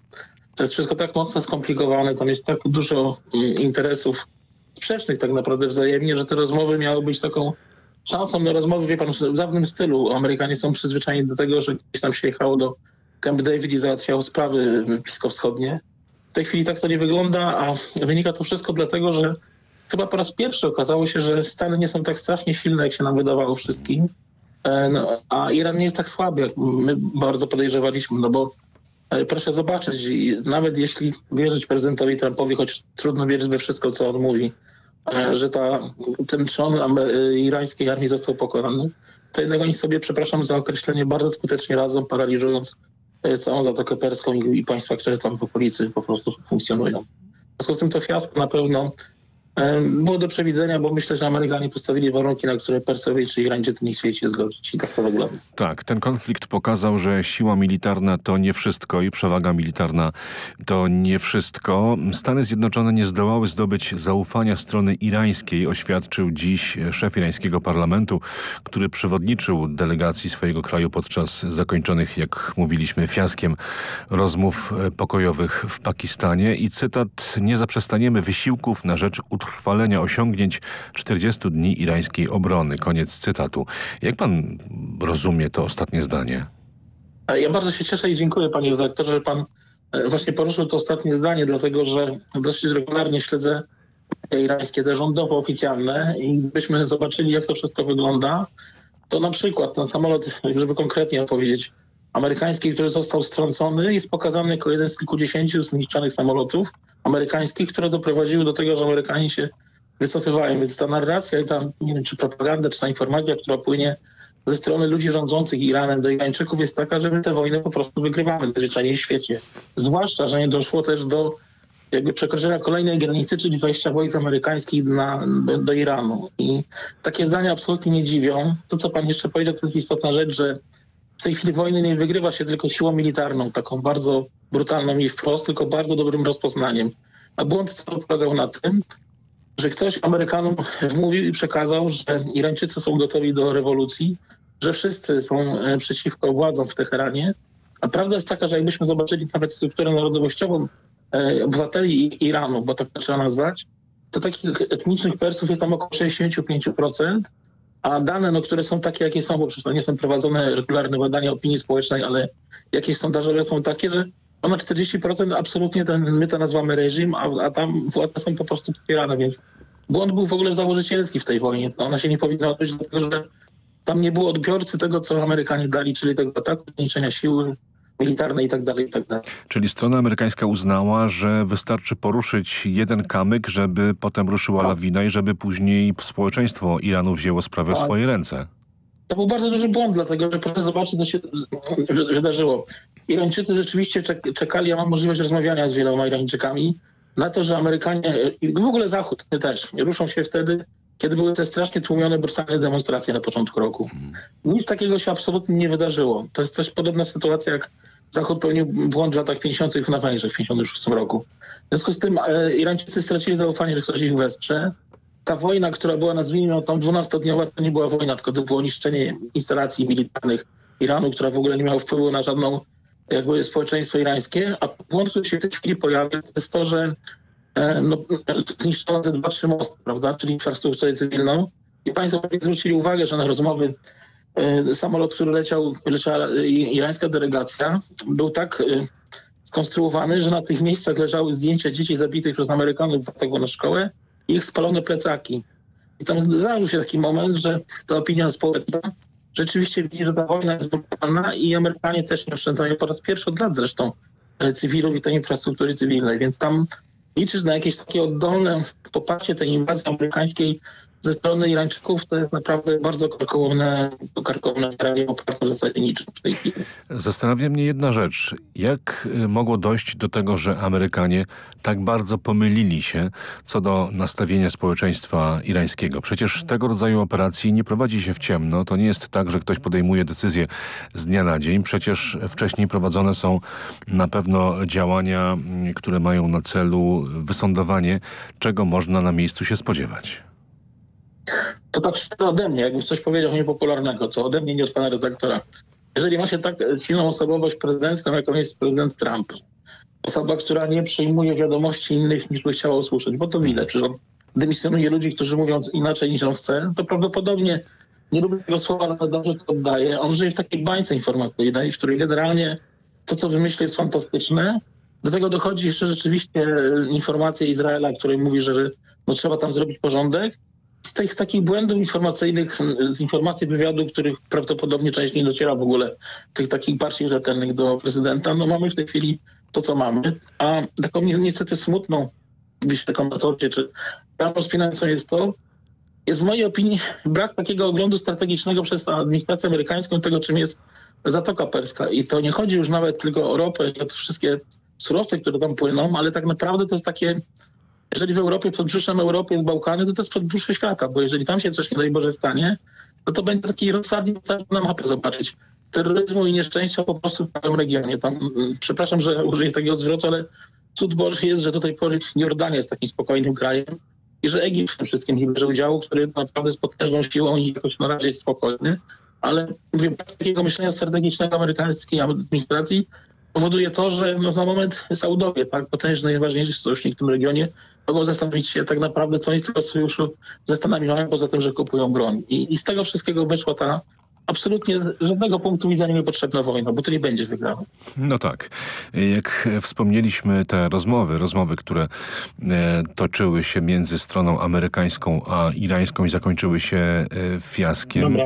To jest wszystko tak mocno skomplikowane, tam jest tak dużo mm, interesów sprzecznych tak naprawdę wzajemnie, że te rozmowy miały być taką szansą na rozmowy, wie pan, w dawnym stylu. Amerykanie są przyzwyczajeni do tego, że gdzieś tam się jechało do Camp David i załatwiało sprawy bliskowschodnie. W tej chwili tak to nie wygląda, a wynika to wszystko dlatego, że chyba po raz pierwszy okazało się, że Stany nie są tak strasznie silne, jak się nam wydawało wszystkim, e, no, a Iran nie jest tak słaby, jak my bardzo podejrzewaliśmy, no bo e, proszę zobaczyć, nawet jeśli wierzyć prezydentowi Trumpowi, choć trudno wierzyć we wszystko, co on mówi, e, że ta, ten trzon irańskiej armii został pokonany, to jednak oni sobie, przepraszam za określenie, bardzo skutecznie radzą, paraliżując całą Zatokę Perską i, i państwa, które tam w okolicy po prostu funkcjonują. W związku z tym to fiasko na pewno było do przewidzenia, bo myślę, że Amerykanie postawili warunki, na które Persowie czy Irańczycy nie chcieli się zgodzić i tak to wygląda. Tak, ten konflikt pokazał, że siła militarna to nie wszystko i przewaga militarna to nie wszystko. Stany Zjednoczone nie zdołały zdobyć zaufania strony irańskiej, oświadczył dziś szef irańskiego parlamentu, który przewodniczył delegacji swojego kraju podczas zakończonych, jak mówiliśmy, fiaskiem rozmów e, pokojowych w Pakistanie i cytat, nie zaprzestaniemy wysiłków na rzecz utrwalenia osiągnięć 40 dni irańskiej obrony. Koniec cytatu. Jak pan rozumie to ostatnie zdanie? E, Ja bardzo się cieszę i dziękuję panie redaktorze, że pan e, właśnie poruszył to ostatnie zdanie, dlatego że dosyć regularnie śledzę irańskie, te rządowo oficjalne i gdybyśmy zobaczyli, jak to wszystko wygląda, to na przykład ten samolot, żeby konkretnie opowiedzieć, amerykański, który został strącony, jest pokazany jako jeden z kilkudziesięciu zniszczonych samolotów amerykańskich, które doprowadziły do tego, że Amerykanie się wycofywają. Więc ta narracja i ta, nie wiem, czy propaganda, czy ta informacja, która płynie ze strony ludzi rządzących Iranem do Irańczyków jest taka, że my tę wojnę po prostu wygrywamy najzwyczajniej w świecie. Zwłaszcza, że nie doszło też do jakby przekroczenia kolejnej granicy, czyli wejścia wojsk amerykańskich na, do, do Iranu. I takie zdania absolutnie nie dziwią. To, co pan jeszcze powiedział, to jest istotna rzecz, że w tej chwili wojny nie wygrywa się tylko siłą militarną, taką bardzo brutalną i wprost, tylko bardzo dobrym rozpoznaniem. A błąd polegał na tym, że ktoś Amerykanom wmówił i przekazał, że Irańczycy są gotowi do rewolucji, że wszyscy są e, przeciwko władzom w Teheranie. A prawda jest taka, że jakbyśmy zobaczyli nawet strukturę narodowościową e, obywateli Iranu, bo tak trzeba nazwać, to takich etnicznych Persów jest tam około 65%, a dane, no, które są takie, jakie są, bo przecież to nie są prowadzone regularne badania opinii społecznej, ale jakieś sondażowe są takie, że Ponad 40% absolutnie ten, my to nazywamy reżim, a, a tam władze są po prostu popierane, więc błąd był w ogóle założycielski w tej wojnie. Ona się nie powinna odbyć, dlatego że tam nie było odbiorcy tego, co Amerykanie dali, czyli tego ataku, zniszczenia siły militarnej i tak dalej, i tak dalej. Czyli strona amerykańska uznała, że wystarczy poruszyć jeden kamyk, żeby potem ruszyła lawina i żeby później społeczeństwo Iranu wzięło sprawę w Tak. swoje ręce. To był bardzo duży błąd, dlatego że proszę zobaczyć, co się wydarzyło. Irańczycy rzeczywiście czek- czekali, ja mam możliwość rozmawiania z wieloma Irańczykami, na to, że Amerykanie i w ogóle Zachód też ruszą się wtedy, kiedy były te strasznie tłumione, brutalne demonstracje na początku roku. Nic takiego się absolutnie nie wydarzyło. To jest też podobna sytuacja, jak Zachód popełnił błąd w latach 50. na Węgrzech w 56 roku. W związku z tym e, Irańczycy stracili zaufanie, że ktoś ich wesprze. Ta wojna, która była nazwijmy tam 12-dniowa, to nie była wojna, tylko to było niszczenie instalacji militarnych Iranu, która w ogóle nie miała wpływu na żadną jakby społeczeństwo irańskie. A błąd, który się w tej chwili pojawia, to jest to, że no, zniszczono te dwa, trzy mosty, prawda, czyli infrastrukturę cywilną. I państwo zwrócili uwagę, że na rozmowy e, samolot, który leciał, leciała e, irańska delegacja, był tak e, skonstruowany, że na tych miejscach leżały zdjęcia dzieci zabitych przez Amerykanów ataku na szkołę i ich spalone plecaki. I tam zdarzył się taki moment, że ta opinia społeczna rzeczywiście widzi, że ta wojna jest brutalna i Amerykanie też nie oszczędzają po raz pierwszy od lat zresztą e, cywilów i tej infrastruktury cywilnej, więc tam liczysz na jakieś takie oddolne poparcie tej inwazji amerykańskiej strony Irańczyków, to jest naprawdę bardzo karkołomne, karkołomne nie oparte w zasadzie niczym tej chwili. Zastanawia mnie jedna rzecz. Jak y, mogło dojść do tego, że Amerykanie tak bardzo pomylili się co do nastawienia społeczeństwa irańskiego? Przecież tego rodzaju operacji nie prowadzi się w ciemno. To nie jest tak, że ktoś podejmuje decyzję z dnia na dzień. Przecież wcześniej prowadzone są na pewno działania, mm, które mają na celu wysądowanie, czego można na miejscu się spodziewać. To tak szczerze ode mnie, jakbym coś powiedział niepopularnego, co ode mnie, nie od pana redaktora. Jeżeli ma się tak silną osobowość prezydencką, jaką jest prezydent Trump, osoba, która nie przyjmuje wiadomości innych niż by chciała usłyszeć, bo to widać, że on dymisjonuje ludzi, którzy mówią inaczej niż on chce, to prawdopodobnie nie lubię tego słowa, ale dobrze to oddaje. On żyje w takiej bańce informacyjnej, w której generalnie to, co wymyśli jest fantastyczne. Do tego dochodzi jeszcze rzeczywiście informacja Izraela, której mówi, że no, trzeba tam zrobić porządek z tych takich błędów informacyjnych, z informacji wywiadu, których prawdopodobnie część nie dociera w ogóle, tych takich bardziej rzetelnych do prezydenta, no mamy w tej chwili to, co mamy. A taką ni- niestety smutną, wyślę komentatorcie, czy prawą spinającą jest to, jest w mojej opinii brak takiego oglądu strategicznego przez administrację amerykańską tego, czym jest Zatoka Perska. I to nie chodzi już nawet tylko o ropę i o te wszystkie surowce, które tam płyną, ale tak naprawdę to jest takie jeżeli w Europie, pod brzuszem Europy jest Bałkany, to to jest pod brzusze świata, bo jeżeli tam się coś nie daj Boże stanie, no to będzie taki rozsadnik na mapę zobaczyć. Terroryzmu i nieszczęścia po prostu w całym regionie. Tam, mm, przepraszam, że użyję takiego zwrotu, ale cud Boży jest, że do tej pory Jordania jest takim spokojnym krajem i że Egipt w tym wszystkim nie bierze udziału, który naprawdę jest potężną siłą i jakoś na razie jest spokojny. Ale mówię, takiego myślenia strategicznego amerykańskiej administracji powoduje to, że no, za moment Saudowie, tak, potężny, najważniejszy sojusznik w tym regionie, mogą zastanowić się tak naprawdę, co oni z tego sojuszu ze Stanami mają, poza tym, że kupują broń. I, i z tego wszystkiego wyszła ta absolutnie z żadnego punktu widzenia niepotrzebna wojna, bo to nie będzie wygrana. No tak. Jak wspomnieliśmy te rozmowy, rozmowy, które e, toczyły się między stroną amerykańską a irańską i zakończyły się e, fiaskiem. Dobra.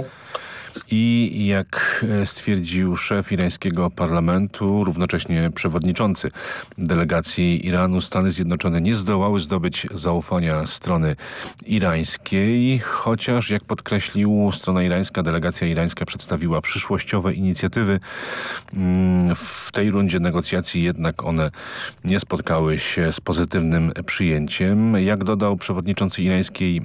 I jak e, stwierdził szef irańskiego parlamentu, równocześnie przewodniczący delegacji Iranu, Stany Zjednoczone nie zdołały zdobyć zaufania strony irańskiej, chociaż jak podkreślił strona irańska, delegacja irańska przedstawiła przyszłościowe inicjatywy. Mm, W tej rundzie negocjacji jednak one nie spotkały się z pozytywnym przyjęciem. Jak dodał przewodniczący irańskiej e,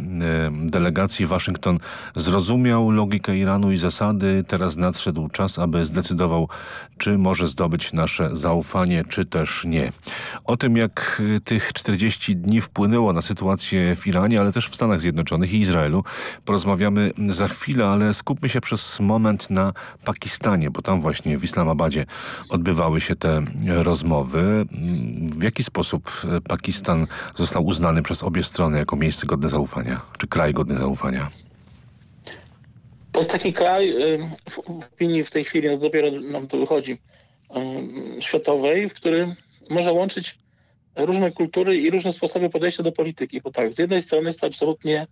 delegacji, Waszyngton zrozumiał logikę Iranu i zasady. Teraz nadszedł czas, aby zdecydował, czy może zdobyć nasze zaufanie, czy też nie. O tym, jak y, tych 40 dni wpłynęło na sytuację w Iranie, ale też w Stanach Zjednoczonych i Izraelu, porozmawiamy za chwilę, ale skupmy się przez moment na Pakistanie, bo tam właśnie w Islamabadzie odbywały się te rozmowy. Mm, W jaki sposób y, Pakistan został uznany przez obie strony jako miejsce godne zaufania, czy kraj godny zaufania? To jest taki kraj, y, w opinii w tej chwili, no dopiero nam to wychodzi, światowej, w którym może łączyć różne kultury i różne sposoby podejścia do polityki. Bo tak, z jednej strony jest to absolutnie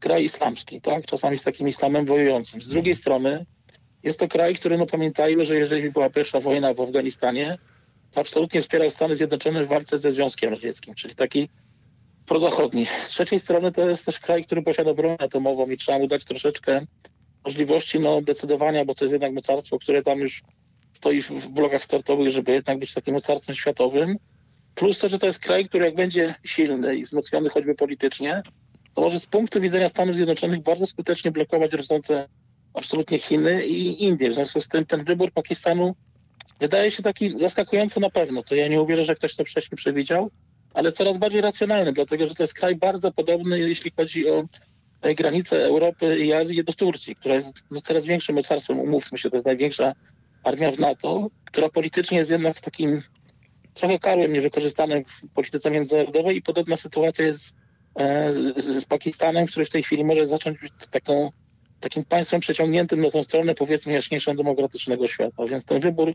kraj islamski, tak? czasami z takim islamem wojującym. Z drugiej strony jest to kraj, który, no pamiętajmy, że jeżeli była pierwsza wojna w Afganistanie, to absolutnie wspierał Stany Zjednoczone w walce ze Związkiem Radzieckim, czyli taki prozachodni. Z trzeciej strony to jest też kraj, który posiada broń atomową i trzeba mu dać troszeczkę możliwości no, decydowania, bo to jest jednak mocarstwo, które tam już stoi w blokach startowych, żeby jednak być takim mocarstwem światowym. Plus to, że to jest kraj, który jak będzie silny i wzmocniony choćby politycznie, to może z punktu widzenia Stanów Zjednoczonych bardzo skutecznie blokować rosnące absolutnie Chiny i Indie. W związku z tym ten wybór Pakistanu wydaje się taki zaskakujący na pewno. To ja nie uwierzę, że ktoś to wcześniej przewidział, ale coraz bardziej racjonalny, dlatego że to jest kraj bardzo podobny, jeśli chodzi o granice Europy i Azji do Turcji, która jest no, coraz większym mocarstwem, umówmy się, to jest największa armia w NATO, która politycznie jest jednak w takim trochę karłem niewykorzystanym w polityce międzynarodowej i podobna sytuacja jest e, z, z Pakistanem, który w tej chwili może zacząć być taką, takim państwem przeciągniętym na tą stronę powiedzmy jaśniejszą demokratycznego świata. Więc ten wybór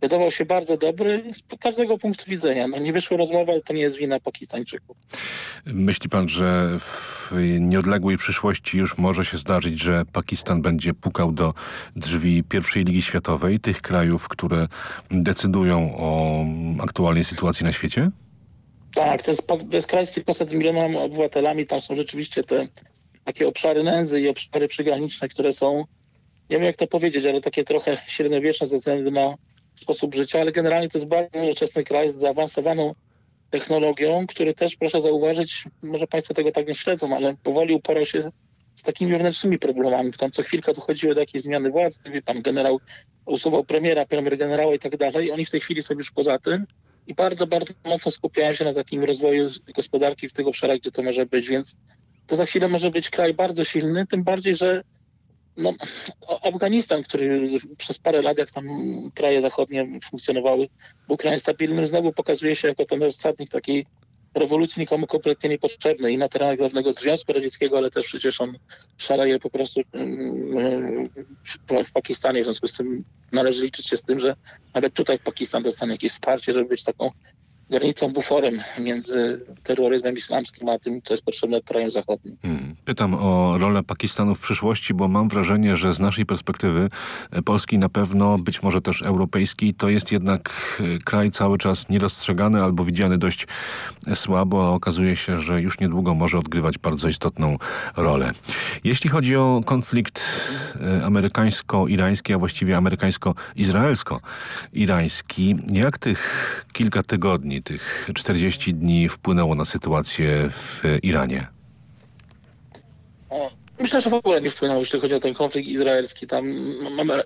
wydawał się bardzo dobry z każdego punktu widzenia. No nie wyszła rozmowa, ale to nie jest wina Pakistańczyków. Myśli pan, że w nieodległej przyszłości już może się zdarzyć, że Pakistan będzie pukał do drzwi pierwszej Ligi Światowej, tych krajów, które decydują o aktualnej sytuacji na świecie? Tak, to jest, to jest kraj z kilkuset milionami obywatelami. Tam są rzeczywiście te takie obszary nędzy i obszary przygraniczne, które są, nie wiem jak to powiedzieć, ale takie trochę średniowieczne ze względu na sposób życia, ale generalnie to jest bardzo nowoczesny kraj z zaawansowaną technologią, który też, proszę zauważyć, może Państwo tego tak nie śledzą, ale powoli uporał się z takimi wewnętrznymi problemami. Tam co chwilkę dochodziło do jakiejś zmiany władzy, pan generał usuwał premiera, premier generała i tak dalej. Oni w tej chwili są już poza tym i bardzo, bardzo mocno skupiają się na takim rozwoju gospodarki w tych obszarach, gdzie to może być, więc to za chwilę może być kraj bardzo silny, tym bardziej, że no, Afganistan, który przez parę lat, jak tam kraje zachodnie funkcjonowały, był krajem stabilnym, znowu pokazuje się jako ten ostatnik takiej rewolucji nikomu kompletnie niepotrzebnej i na terenach dawnego Związku Radzieckiego, ale też przecież on szaleje po prostu mm, w Pakistanie, w związku z tym należy liczyć się z tym, że nawet tutaj Pakistan dostanie jakieś wsparcie, żeby być taką granicą, buforem między terroryzmem islamskim a tym, co jest potrzebne krajom zachodnim. Hmm. Pytam o rolę Pakistanu w przyszłości, bo mam wrażenie, że z naszej perspektywy e, Polski na pewno, być może też europejskiej, to jest jednak e, kraj cały czas niedostrzegany albo widziany dość słabo, a okazuje się, że już niedługo może odgrywać bardzo istotną rolę. Jeśli chodzi o konflikt e, amerykańsko-irański, a właściwie amerykańsko-izraelsko-irański, jak tych kilka tygodni tych 40 dni wpłynęło na sytuację w Iranie? Myślę, że w ogóle nie wpłynęło, jeśli chodzi o ten konflikt izraelski. Tam mamy, e,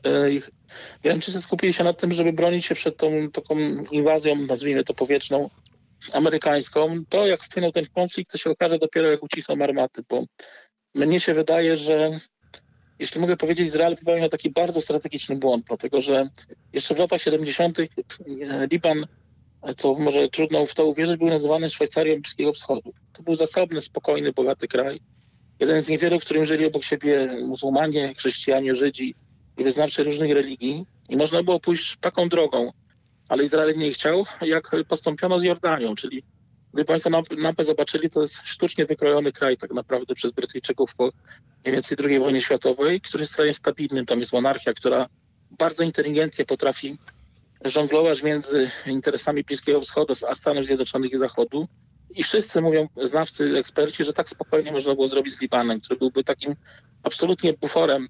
Irańczycy skupili się na tym, żeby bronić się przed tą taką inwazją, nazwijmy to powietrzną, amerykańską. To, jak wpłynął ten konflikt, to się okaże dopiero, jak ucichną armaty, bo mnie się wydaje, że jeśli mogę powiedzieć, Izrael popełnił taki bardzo strategiczny błąd, dlatego że jeszcze w latach 70. Liban co może trudno w to uwierzyć, był nazywany Szwajcarią Bliskiego Wschodu. To był zasobny, spokojny, bogaty kraj. Jeden z niewielu, w którym żyli obok siebie muzułmanie, chrześcijanie, Żydzi i wyznawcy różnych religii. I można było pójść taką drogą, ale Izrael nie chciał, jak postąpiono z Jordanią, czyli gdy Państwo mapę zobaczyli, to jest sztucznie wykrojony kraj tak naprawdę przez Brytyjczyków po mniej więcej II wojnie światowej, który jest krajem stabilnym. Tam jest monarchia, która bardzo inteligentnie potrafi żonglować między interesami Bliskiego Wschodu a Stanów Zjednoczonych i Zachodu. I wszyscy mówią, znawcy, eksperci, że tak spokojnie można było zrobić z Libanem, który byłby takim absolutnie buforem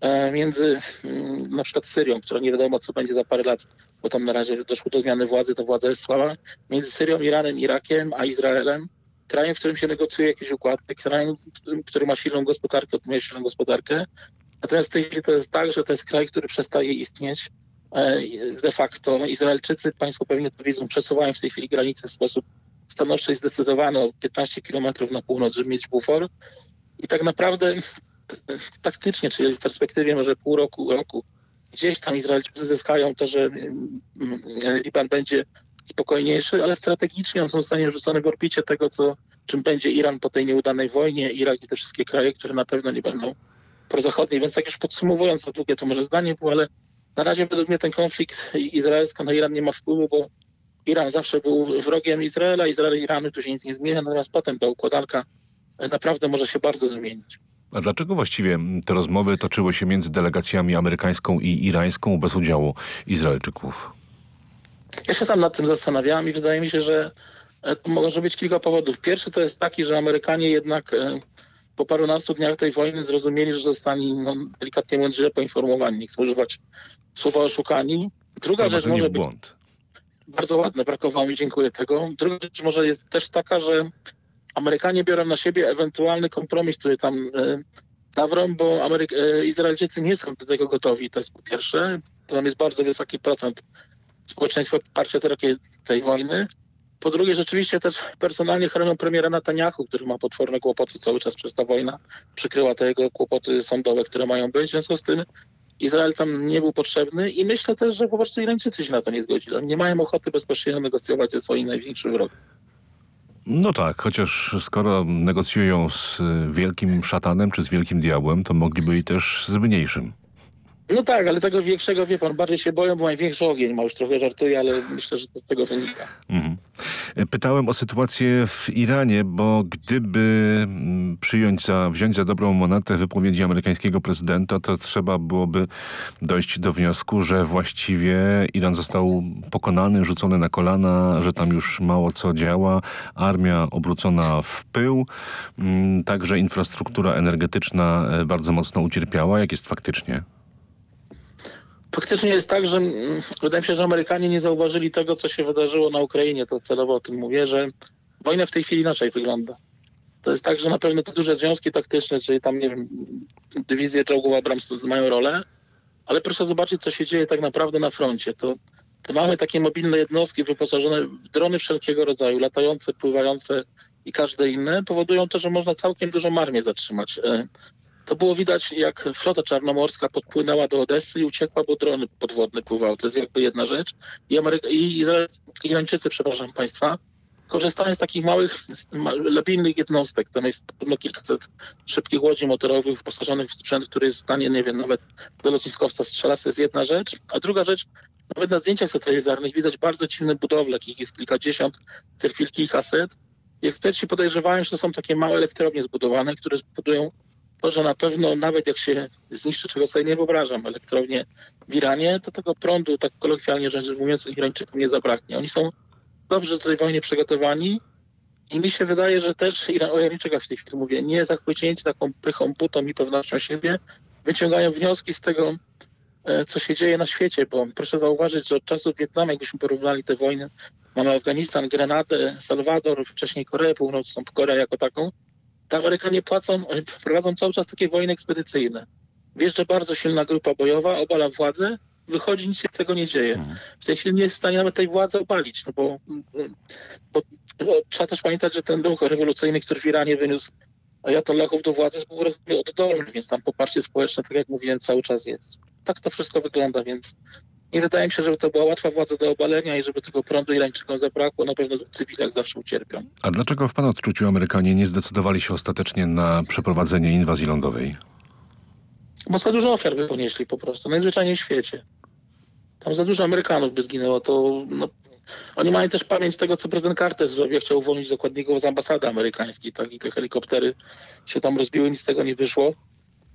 e, między mm, na przykład Syrią, która nie wiadomo co będzie za parę lat, bo tam na razie doszło do zmiany władzy, to władza jest słaba, między Syrią, Iranem, Irakiem, a Izraelem, krajem, w którym się negocjuje jakieś układy, krajem, który ma silną gospodarkę, ma silną gospodarkę. Natomiast w tej chwili to jest tak, że to jest kraj, który przestaje istnieć de facto Izraelczycy, Państwo pewnie to widzą, przesuwają w tej chwili granice w sposób stanowczy i zdecydowany o 15 kilometrów na północ, żeby mieć bufor. I tak naprawdę taktycznie, czyli w perspektywie może pół roku, roku, gdzieś tam Izraelczycy zyskają to, że mm, mm, Liban będzie spokojniejszy, ale strategicznie on zostanie rzucony w orbicie tego, co, czym będzie Iran po tej nieudanej wojnie, Irak i te wszystkie kraje, które na pewno nie będą prozachodnie. Więc tak już podsumowując, co długie to może zdanie było, ale Na razie według mnie ten konflikt izraelsko na Iran nie ma wpływu, bo Iran zawsze był wrogiem Izraela, Izrael i Iranu tu się nic nie zmienia, natomiast potem ta układanka naprawdę może się bardzo zmienić. A dlaczego właściwie te rozmowy toczyły się między delegacjami amerykańską i irańską bez udziału Izraelczyków? Ja się sam nad tym zastanawiałem i wydaje mi się, że e, to może być kilka powodów. Pierwszy to jest taki, że Amerykanie jednak e, po parunastu dniach tej wojny zrozumieli, że zostali no, delikatnie mówiąc źle poinformowani. Nie chcę używać słowa oszukani. Druga rzecz może być... Bardzo ładne, brakowało mi, dziękuję tego. Druga rzecz może jest też taka, że Amerykanie biorą na siebie ewentualny kompromis, który tam e, zawrą, bo Ameryk e, Izraelczycy nie są do tego gotowi, to jest po pierwsze. Tam jest bardzo wysoki procent społeczeństwa poparcia tej, tej wojny. Po drugie, rzeczywiście też personalnie chronią premiera Netanyahu, który ma potworne kłopoty cały czas przez ta wojna. Przykryła te jego kłopoty sądowe, które mają być. W związku z tym Izrael tam nie był potrzebny i myślę też, że po prostu Irańczycy się na to nie zgodzili. Oni nie mają ochoty bezpośrednio negocjować ze swoim największym wrogiem. No tak, chociaż skoro negocjują z wielkim szatanem czy z wielkim diabłem, to mogliby i też z mniejszym. No tak, ale tego większego, wie pan, bardziej się boją, bo mają większy ogień. Ma już trochę żartuje, ale myślę, że to z tego wynika. Mhm. Pytałem o sytuację w Iranie, bo gdyby mm, przyjąć za, wziąć za dobrą monetę wypowiedzi amerykańskiego prezydenta, to trzeba byłoby dojść do wniosku, że właściwie Iran został pokonany, rzucony na kolana, że tam już mało co działa, armia obrócona w pył, mm, także infrastruktura energetyczna e, bardzo mocno ucierpiała. Jak jest faktycznie? Faktycznie jest tak, że mm, wydaje mi się, że Amerykanie nie zauważyli tego, co się wydarzyło na Ukrainie. To celowo o tym mówię, że wojna w tej chwili inaczej wygląda. To jest tak, że na pewno te duże związki taktyczne, czyli tam, nie wiem, dywizje czołgów Abrams mają rolę, ale proszę zobaczyć, co się dzieje tak naprawdę na froncie. To, to mamy takie mobilne jednostki wyposażone w drony wszelkiego rodzaju, latające, pływające i każde inne, powodują to, że można całkiem dużą armię zatrzymać. To było widać, jak flota czarnomorska podpłynęła do Odessy i uciekła, bo drony podwodne pływały. To jest jakby jedna rzecz. I, Ameryka, i Irańczycy, przepraszam państwa, korzystają z takich małych, labilnych jednostek. Tam jest pewno kilkaset szybkich łodzi motorowych wyposażonych w sprzęt, który jest w stanie, nie wiem, nawet do lotniskowca strzelać. To jest jedna rzecz. A druga rzecz, nawet na zdjęciach satelitarnych widać bardzo dziwne budowle, jakich jest kilkadziesiąt, tych kilkaset. I eksperci podejrzewają, że to są takie małe elektrownie zbudowane, które spowodują to, że na pewno nawet jak się zniszczy, czego sobie nie wyobrażam, elektrownie w Iranie, to tego prądu, tak kolokwialnie rzecz mówiąc, Irańczykom nie zabraknie. Oni są dobrze do tej wojny przygotowani i mi się wydaje, że też Iran, o Irańczykach w tej chwili mówię, nie zachwycnięci taką pychą, butą i pewnością siebie, wyciągają wnioski z tego, e, co się dzieje na świecie, bo proszę zauważyć, że od czasów Wietnamu, jakbyśmy porównali te wojny, mamy Afganistan, Grenadę, Salwador, wcześniej Koreę Północną, Koreę jako taką, Amerykanie płacą, prowadzą cały czas takie wojny ekspedycyjne. Wjeżdża bardzo silna grupa bojowa, obala władzę, wychodzi, nic się z tego nie dzieje. Mhm. W tej chwili nie jest w stanie nawet tej władzy obalić, no bo, bo, bo trzeba też pamiętać, że ten ruch rewolucyjny, który w Iranie wyniósł ajatollahów do władzy, był oddolny, więc tam poparcie społeczne, tak jak mówiłem, cały czas jest. Tak to wszystko wygląda, więc nie wydaje mi się, żeby to była łatwa władza do obalenia i żeby tego prądu Irańczykom zabrakło. Na pewno cywile jak zawsze ucierpią. A dlaczego w Pana odczuciu Amerykanie nie zdecydowali się ostatecznie na przeprowadzenie inwazji lądowej? Bo za dużo ofiar by ponieśli po prostu, najzwyczajniej w świecie. Tam za dużo Amerykanów by zginęło. To, no, oni mają też pamięć tego, co prezydent Carter zrobił. Chciał uwolnić zakładników z ambasady amerykańskiej. Tak? I te helikoptery się tam rozbiły, nic z tego nie wyszło.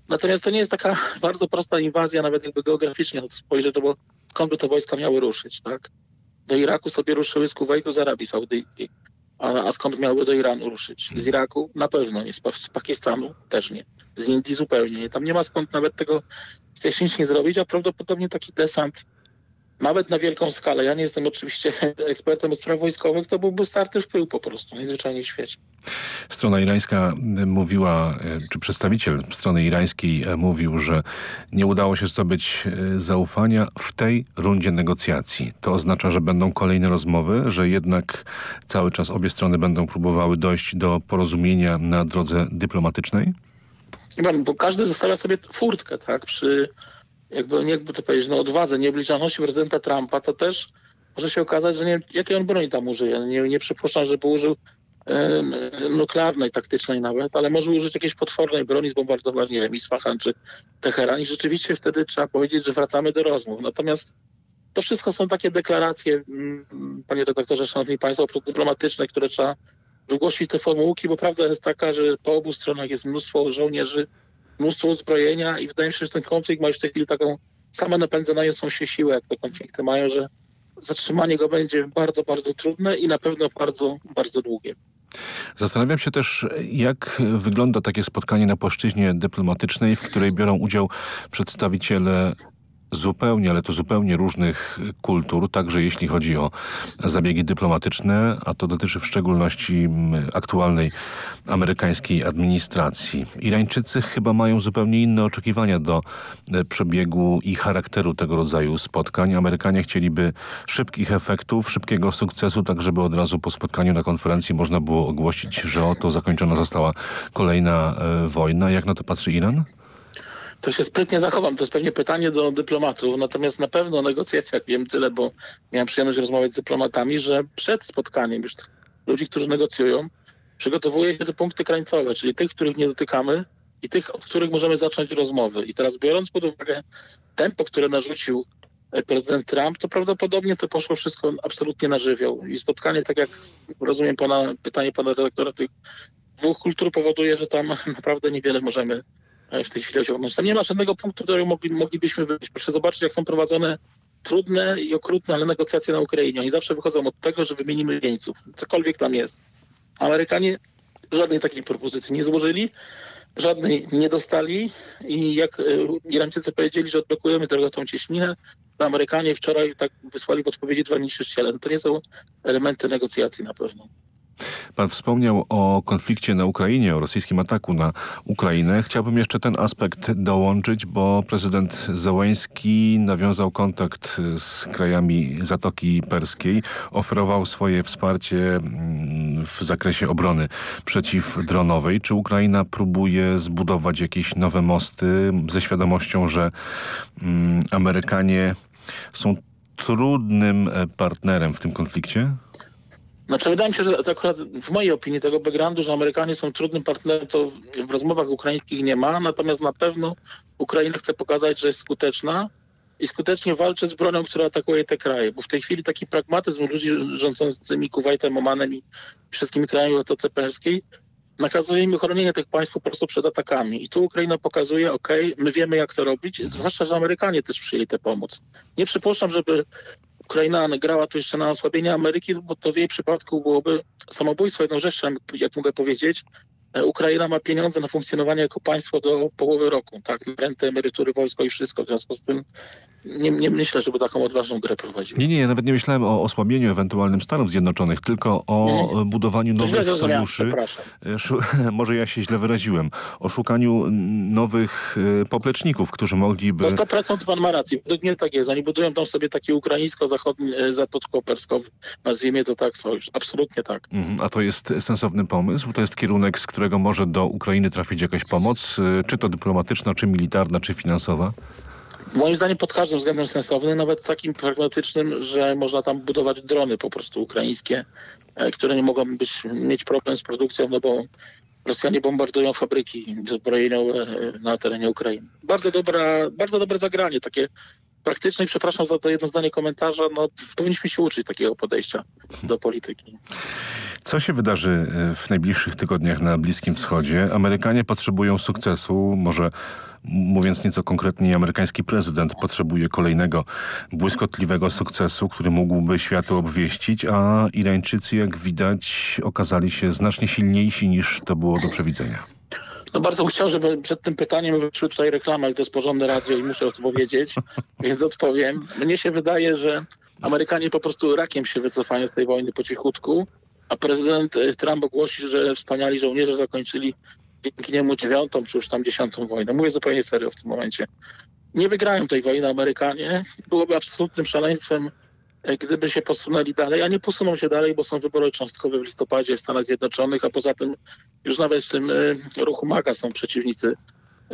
Natomiast to nie jest taka bardzo prosta inwazja, nawet jakby geograficznie spojrzeć, to bo skąd by te wojska miały ruszyć, tak? Do Iraku sobie ruszyły z Kuwejtu, z Arabii Saudyjskiej. A, a skąd miały do Iranu ruszyć? Z Iraku? Na pewno nie. Z, z Pakistanu? Też nie. Z Indii zupełnie nie. Tam nie ma skąd nawet tego technicznie zrobić, a prawdopodobnie taki desant nawet na wielką skalę. Ja nie jestem oczywiście ekspertem od spraw wojskowych, to byłby starter w pył po prostu, najzwyczajniej w świecie. Strona irańska mówiła, e, czy przedstawiciel strony irańskiej e, mówił, że nie udało się zdobyć e, zaufania w tej rundzie negocjacji. To oznacza, że będą kolejne rozmowy, że jednak cały czas obie strony będą próbowały dojść do porozumienia na drodze dyplomatycznej? Bo każdy zostawia sobie furtkę, tak, przy jakby, jakby to powiedzieć, no odwadze, nieobliczalności prezydenta Trumpa, to też może się okazać, że nie jakiej on broni tam użyje. Nie, nie przypuszczam, żeby użył nuklearnej, taktycznej nawet, ale może użyć jakiejś potwornej broni, zbombardować, nie wiem, Isfahan czy Teheran i rzeczywiście wtedy trzeba powiedzieć, że wracamy do rozmów. Natomiast to wszystko są takie deklaracje, panie redaktorze, szanowni państwo, dyplomatyczne, które trzeba wygłosić te formułki, bo prawda jest taka, że po obu stronach jest mnóstwo żołnierzy, mnóstwo uzbrojenia i wydaje mi się, że ten konflikt ma już w tej chwili taką samo napędzającą się siłę, jak te konflikty mają, że zatrzymanie go będzie bardzo, bardzo trudne i na pewno bardzo, bardzo długie. Zastanawiam się też, jak wygląda takie spotkanie na płaszczyźnie dyplomatycznej, w której biorą udział przedstawiciele zupełnie, ale to zupełnie różnych kultur, także jeśli chodzi o zabiegi dyplomatyczne, a to dotyczy w szczególności aktualnej amerykańskiej administracji. Irańczycy chyba mają zupełnie inne oczekiwania do e, przebiegu i charakteru tego rodzaju spotkań. Amerykanie chcieliby szybkich efektów, szybkiego sukcesu, tak żeby od razu po spotkaniu na konferencji można było ogłosić, że oto zakończona została kolejna e, wojna. Jak na to patrzy Iran? To się sprytnie zachowam. To jest pewnie pytanie do dyplomatów, natomiast na pewno o negocjacjach wiem tyle, bo miałem przyjemność rozmawiać z dyplomatami, że przed spotkaniem już ludzi, którzy negocjują, przygotowuje się te punkty krańcowe, czyli tych, których nie dotykamy i tych, od których możemy zacząć rozmowy. I teraz biorąc pod uwagę tempo, które narzucił e, prezydent Trump, to prawdopodobnie to poszło wszystko absolutnie na żywioł. I spotkanie, tak jak rozumiem pana pytanie pana redaktora, tych dwóch kultur powoduje, że tam naprawdę niewiele możemy w tej chwili osiągnąć. Tam nie ma żadnego punktu, którego mogli, moglibyśmy wyjść. Proszę zobaczyć, jak są prowadzone trudne i okrutne, ale negocjacje na Ukrainie. Oni zawsze wychodzą od tego, że wymienimy jeńców, cokolwiek tam jest. Amerykanie żadnej takiej propozycji nie złożyli, żadnej nie dostali i jak e, Irańczycy powiedzieli, że odblokujemy trochę tą cieśninę, to Amerykanie wczoraj tak wysłali w odpowiedzi dwa niszczyciele. No to nie są elementy negocjacji na pewno. Pan wspomniał o konflikcie na Ukrainie, o rosyjskim ataku na Ukrainę. Chciałbym jeszcze ten aspekt dołączyć, bo prezydent Zełęński nawiązał kontakt z krajami Zatoki Perskiej, oferował swoje wsparcie mm, w zakresie obrony przeciwdronowej. Czy Ukraina próbuje zbudować jakieś nowe mosty ze świadomością, że mm, Amerykanie są trudnym e, partnerem w tym konflikcie? Znaczy wydaje mi się, że akurat w mojej opinii tego backgroundu, że Amerykanie są trudnym partnerem, to w rozmowach ukraińskich nie ma, natomiast na pewno Ukraina chce pokazać, że jest skuteczna i skutecznie walczy z bronią, która atakuje te kraje. Bo w tej chwili taki pragmatyzm ludzi rządzącymi Kuwaitem, Omanem i wszystkimi krajami Zatoce Perskiej nakazuje im chronienie tych państw po prostu przed atakami. I tu Ukraina pokazuje, ok, my wiemy jak to robić, zwłaszcza, że Amerykanie też przyjęli tę pomoc. Nie przypuszczam, żeby Ukraina grała tu jeszcze na osłabienie Ameryki, bo to w jej przypadku byłoby samobójstwo. Jedną rzeczą, jak mogę powiedzieć, Ukraina ma pieniądze na funkcjonowanie jako państwo do połowy roku, tak, rentę, emerytury, wojsko i wszystko. W związku z tym nie, nie myślę, żeby taką odważną grę prowadził. Nie, nie, ja nawet nie myślałem o osłabieniu ewentualnym Stanów Zjednoczonych, tylko o nie, nie. budowaniu nowych sojuszy. E, może ja się źle wyraziłem. O szukaniu nowych e, popleczników, którzy mogliby... To 100% pan ma rację. Mnie tak jest. Oni budują tam sobie taki ukraińsko-zachodni zatoczko-perskowy, nazwijmy to tak, sojusz. Absolutnie tak. Mhm, a to jest sensowny pomysł? To jest kierunek, z którego którego może do Ukrainy trafić jakaś pomoc, y, czy to dyplomatyczna, czy militarna, czy finansowa? Moim zdaniem pod każdym względem sensowny, nawet takim pragmatycznym, że można tam budować drony po prostu ukraińskie, e, które nie mogą być, mieć problem z produkcją, no bo Rosjanie bombardują fabryki zbrojeniowe na terenie Ukrainy. Bardzo, dobra, bardzo dobre zagranie, takie praktyczne i przepraszam za to jedno zdanie komentarza, no powinniśmy się uczyć takiego podejścia do polityki. Co się wydarzy e, w najbliższych tygodniach na Bliskim Wschodzie? Amerykanie potrzebują sukcesu, może mówiąc nieco konkretniej, amerykański prezydent potrzebuje kolejnego błyskotliwego sukcesu, który mógłby światu obwieścić, a Irańczycy, jak widać, okazali się znacznie silniejsi niż to było do przewidzenia. No bardzo bym chciał, żeby przed tym pytaniem wyszły tutaj reklamy, ale to jest porządne radio i muszę odpowiedzieć, więc odpowiem. Mnie się wydaje, że Amerykanie po prostu rakiem się wycofają z tej wojny po cichutku a prezydent e, Trump ogłosi, że wspaniali żołnierze zakończyli dzięki niemu dziewiątą czy już tam dziesiątą wojnę. Mówię zupełnie serio w tym momencie. Nie wygrają tej wojny Amerykanie. Byłoby absolutnym szaleństwem, e, gdyby się posunęli dalej, a nie posuną się dalej, bo są wybory cząstkowe w listopadzie w Stanach Zjednoczonych, a poza tym już nawet w tym e, ruchu MAGA są przeciwnicy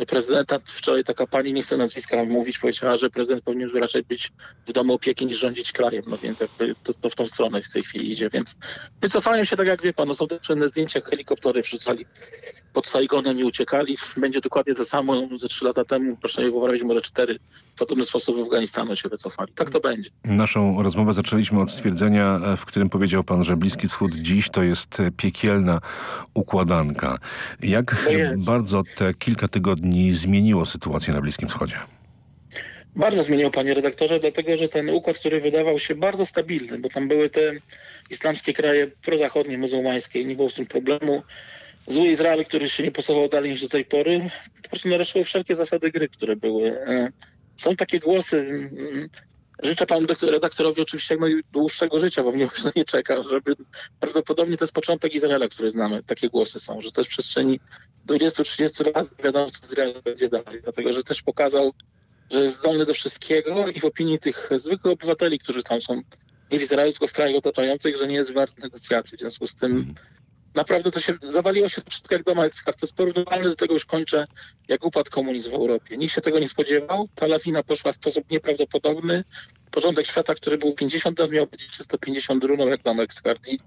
prezydenta. Wczoraj taka pani, nie chcę nazwiska mówić, powiedziała, że prezydent powinien raczej być w domu opieki niż rządzić krajem. No więc jakby to, to w tą stronę w tej chwili idzie. Więc wycofają się tak jak wie pan. No są te czynne zdjęcia, helikoptery wrzucali pod Saigonem i uciekali. Będzie dokładnie to samo ze trzy lata temu, proszę nie wyobrazić, może cztery w podobny sposób w Afganistanu się wycofali. Tak to będzie. Naszą rozmowę zaczęliśmy od stwierdzenia, e, w którym powiedział pan, że Bliski Wschód dziś to jest e, piekielna układanka. Jak bardzo te kilka tygodni zmieniło sytuację na Bliskim Wschodzie? Bardzo zmieniło, panie redaktorze, dlatego że ten układ, który wydawał się bardzo stabilny, bo tam były te islamskie kraje prozachodnie, muzułmańskie i nie było z tym problemu. Zły Izrael, który się nie posuwał dalej niż do tej pory, po prostu naruszyły wszelkie zasady gry, które były. E, są takie głosy, mm, Życzę panu redaktorowi oczywiście jak życia, bo mnie już nie czeka, żeby prawdopodobnie to jest początek Izraela, który znamy. Takie głosy są, że też w przestrzeni 20-30 lat wiadomo, co Izrael będzie dalej. Dlatego, że też pokazał, że jest zdolny do wszystkiego i w opinii tych zwykłych obywateli, którzy tam są nie w Izraelu, tylko w krajach otaczających, że nie jest wart negocjacji. W związku z tym naprawdę to się zawaliło się wszystko jak doma ekskart. To jest porównywalne do tego już kończę, jak upadł komunizm w Europie. Nikt się tego nie spodziewał. Ta lawina poszła w sposób nieprawdopodobny. Porządek świata, który był 50 lat, miał być 350 runął jak dom ekskart. I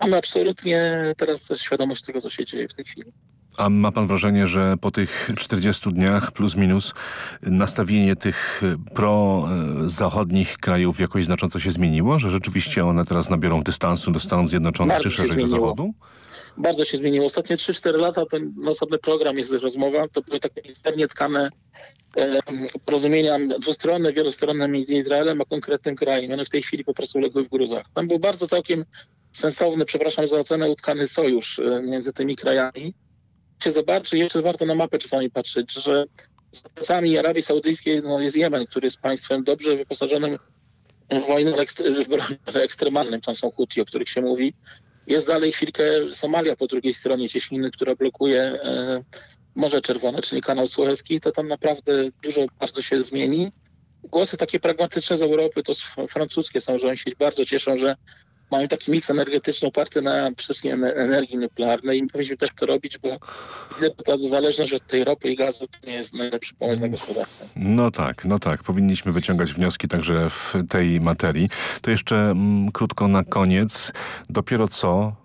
mamy absolutnie teraz świadomość tego, co się dzieje w tej chwili. A ma pan wrażenie, że po tych 40 dniach plus minus nastawienie tych pro-zachodnich krajów jakoś znacząco się zmieniło? Że rzeczywiście one teraz nabiorą dystansu do Stanów Zjednoczonych Bardzo czy szerzej do Zachodu? Bardzo się zmieniło. Ostatnie 3-4 lata ten osobny program jest rozmowa. To były takie misternie tkane e, porozumienia dwustronne, wielostronne między Izraelem a konkretnym krajem. One w tej chwili po prostu legły w gruzach. Tam był bardzo całkiem sensowny, przepraszam za ocenę, utkany sojusz e, między tymi krajami się zobaczy, jeszcze warto na mapę czasami patrzeć, że za plecami Arabii Saudyjskiej no, jest Jemen, który jest państwem dobrze wyposażonym w wojnę w ekstremalnym, tam są Huti, o których się mówi. Jest dalej chwilkę Somalia po drugiej stronie cieśniny, która blokuje e, Morze Czerwone, czyli kanał Suezki, to tam naprawdę dużo bardzo się zmieni. Głosy takie pragmatyczne z Europy, to francuskie są, że oni się bardzo cieszą, że mają taki miks energetyczny oparty na przestrzeni energii nuklearnej i powinniśmy też to robić, bo ta zależność od tej ropy i gazu to nie jest najlepszy pomysł na gospodarkę. No tak, no tak. Powinniśmy wyciągać wnioski także w tej materii. To jeszcze mm, krótko na koniec. Dopiero co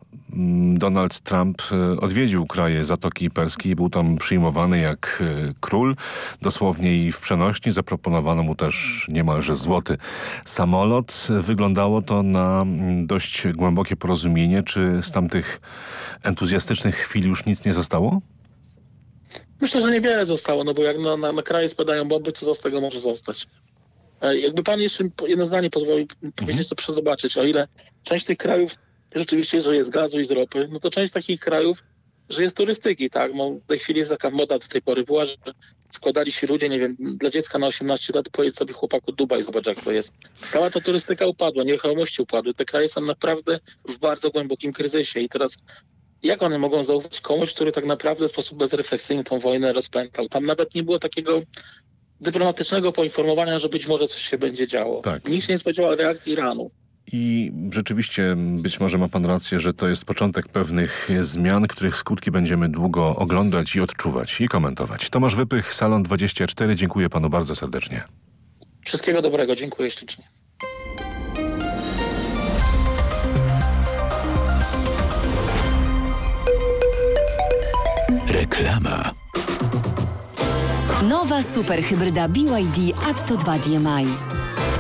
Donald Trump e, odwiedził kraje Zatoki Perskiej, był tam przyjmowany jak e, król, dosłownie i w przenośni. Zaproponowano mu też niemalże złoty samolot. Wyglądało to na mm, dość głębokie porozumienie. Czy z tamtych entuzjastycznych chwil już nic nie zostało? Myślę, że niewiele zostało, no bo jak na, na, na kraje spadają bomby, co z tego może zostać? E, jakby pan jeszcze jedno zdanie pozwolił powiedzieć, mhm. to zobaczyć, o ile część tych krajów rzeczywiście żyje z gazu i z ropy, no to część takich krajów żyje z turystyki, tak? No, w tej chwili jest taka moda do tej pory była, że składali się ludzie, nie wiem, dla dziecka na 18 lat pojedź sobie chłopaku Dubaj, zobacz jak to jest. Cała ta turystyka upadła, nieruchomości upadły. Te kraje są naprawdę w bardzo głębokim kryzysie i teraz jak one mogą zaufać komuś, który tak naprawdę w sposób bezrefleksyjny tą wojnę rozpętał? Tam nawet nie było takiego dyplomatycznego poinformowania, że być może coś się będzie działo. Tak. Nikt się nie spodziewał reakcji Iranu. I rzeczywiście być może ma pan rację, że to jest początek pewnych zmian, których skutki będziemy długo oglądać i odczuwać i komentować. Tomasz Wypych, Salon 24. Dziękuję panu bardzo serdecznie. Wszystkiego dobrego. Dziękuję ślicznie. Reklama. Nowa superhybryda BYD Atto 2 DMI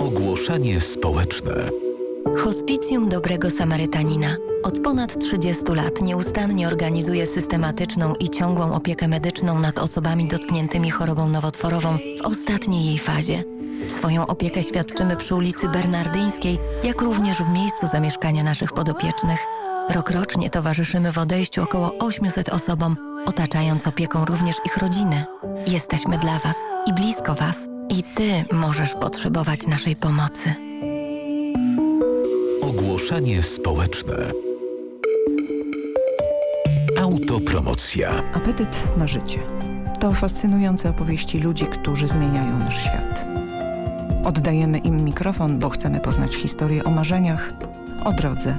Ogłoszenie społeczne. Hospicjum Dobrego Samarytanina od ponad 30 lat nieustannie organizuje systematyczną i ciągłą opiekę medyczną nad osobami dotkniętymi chorobą nowotworową w ostatniej jej fazie. Swoją opiekę świadczymy przy ulicy Bernardyńskiej, jak również w miejscu zamieszkania naszych podopiecznych. Rokrocznie towarzyszymy w odejściu około 800 osobom, otaczając opieką również ich rodziny. Jesteśmy dla Was i blisko Was. I Ty możesz potrzebować naszej pomocy. Ogłoszenie społeczne. Autopromocja. Apetyt na życie. To fascynujące opowieści ludzi, którzy zmieniają nasz świat. Oddajemy im mikrofon, bo chcemy poznać historię o marzeniach, o drodze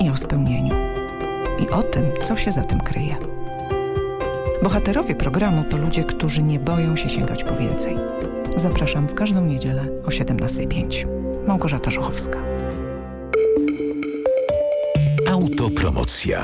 i o spełnieniu. I o tym, co się za tym kryje. Bohaterowie programu to ludzie, którzy nie boją się sięgać po więcej. Zapraszam w każdą niedzielę o 17.05. Małgorzata Żuchowska. Autopromocja.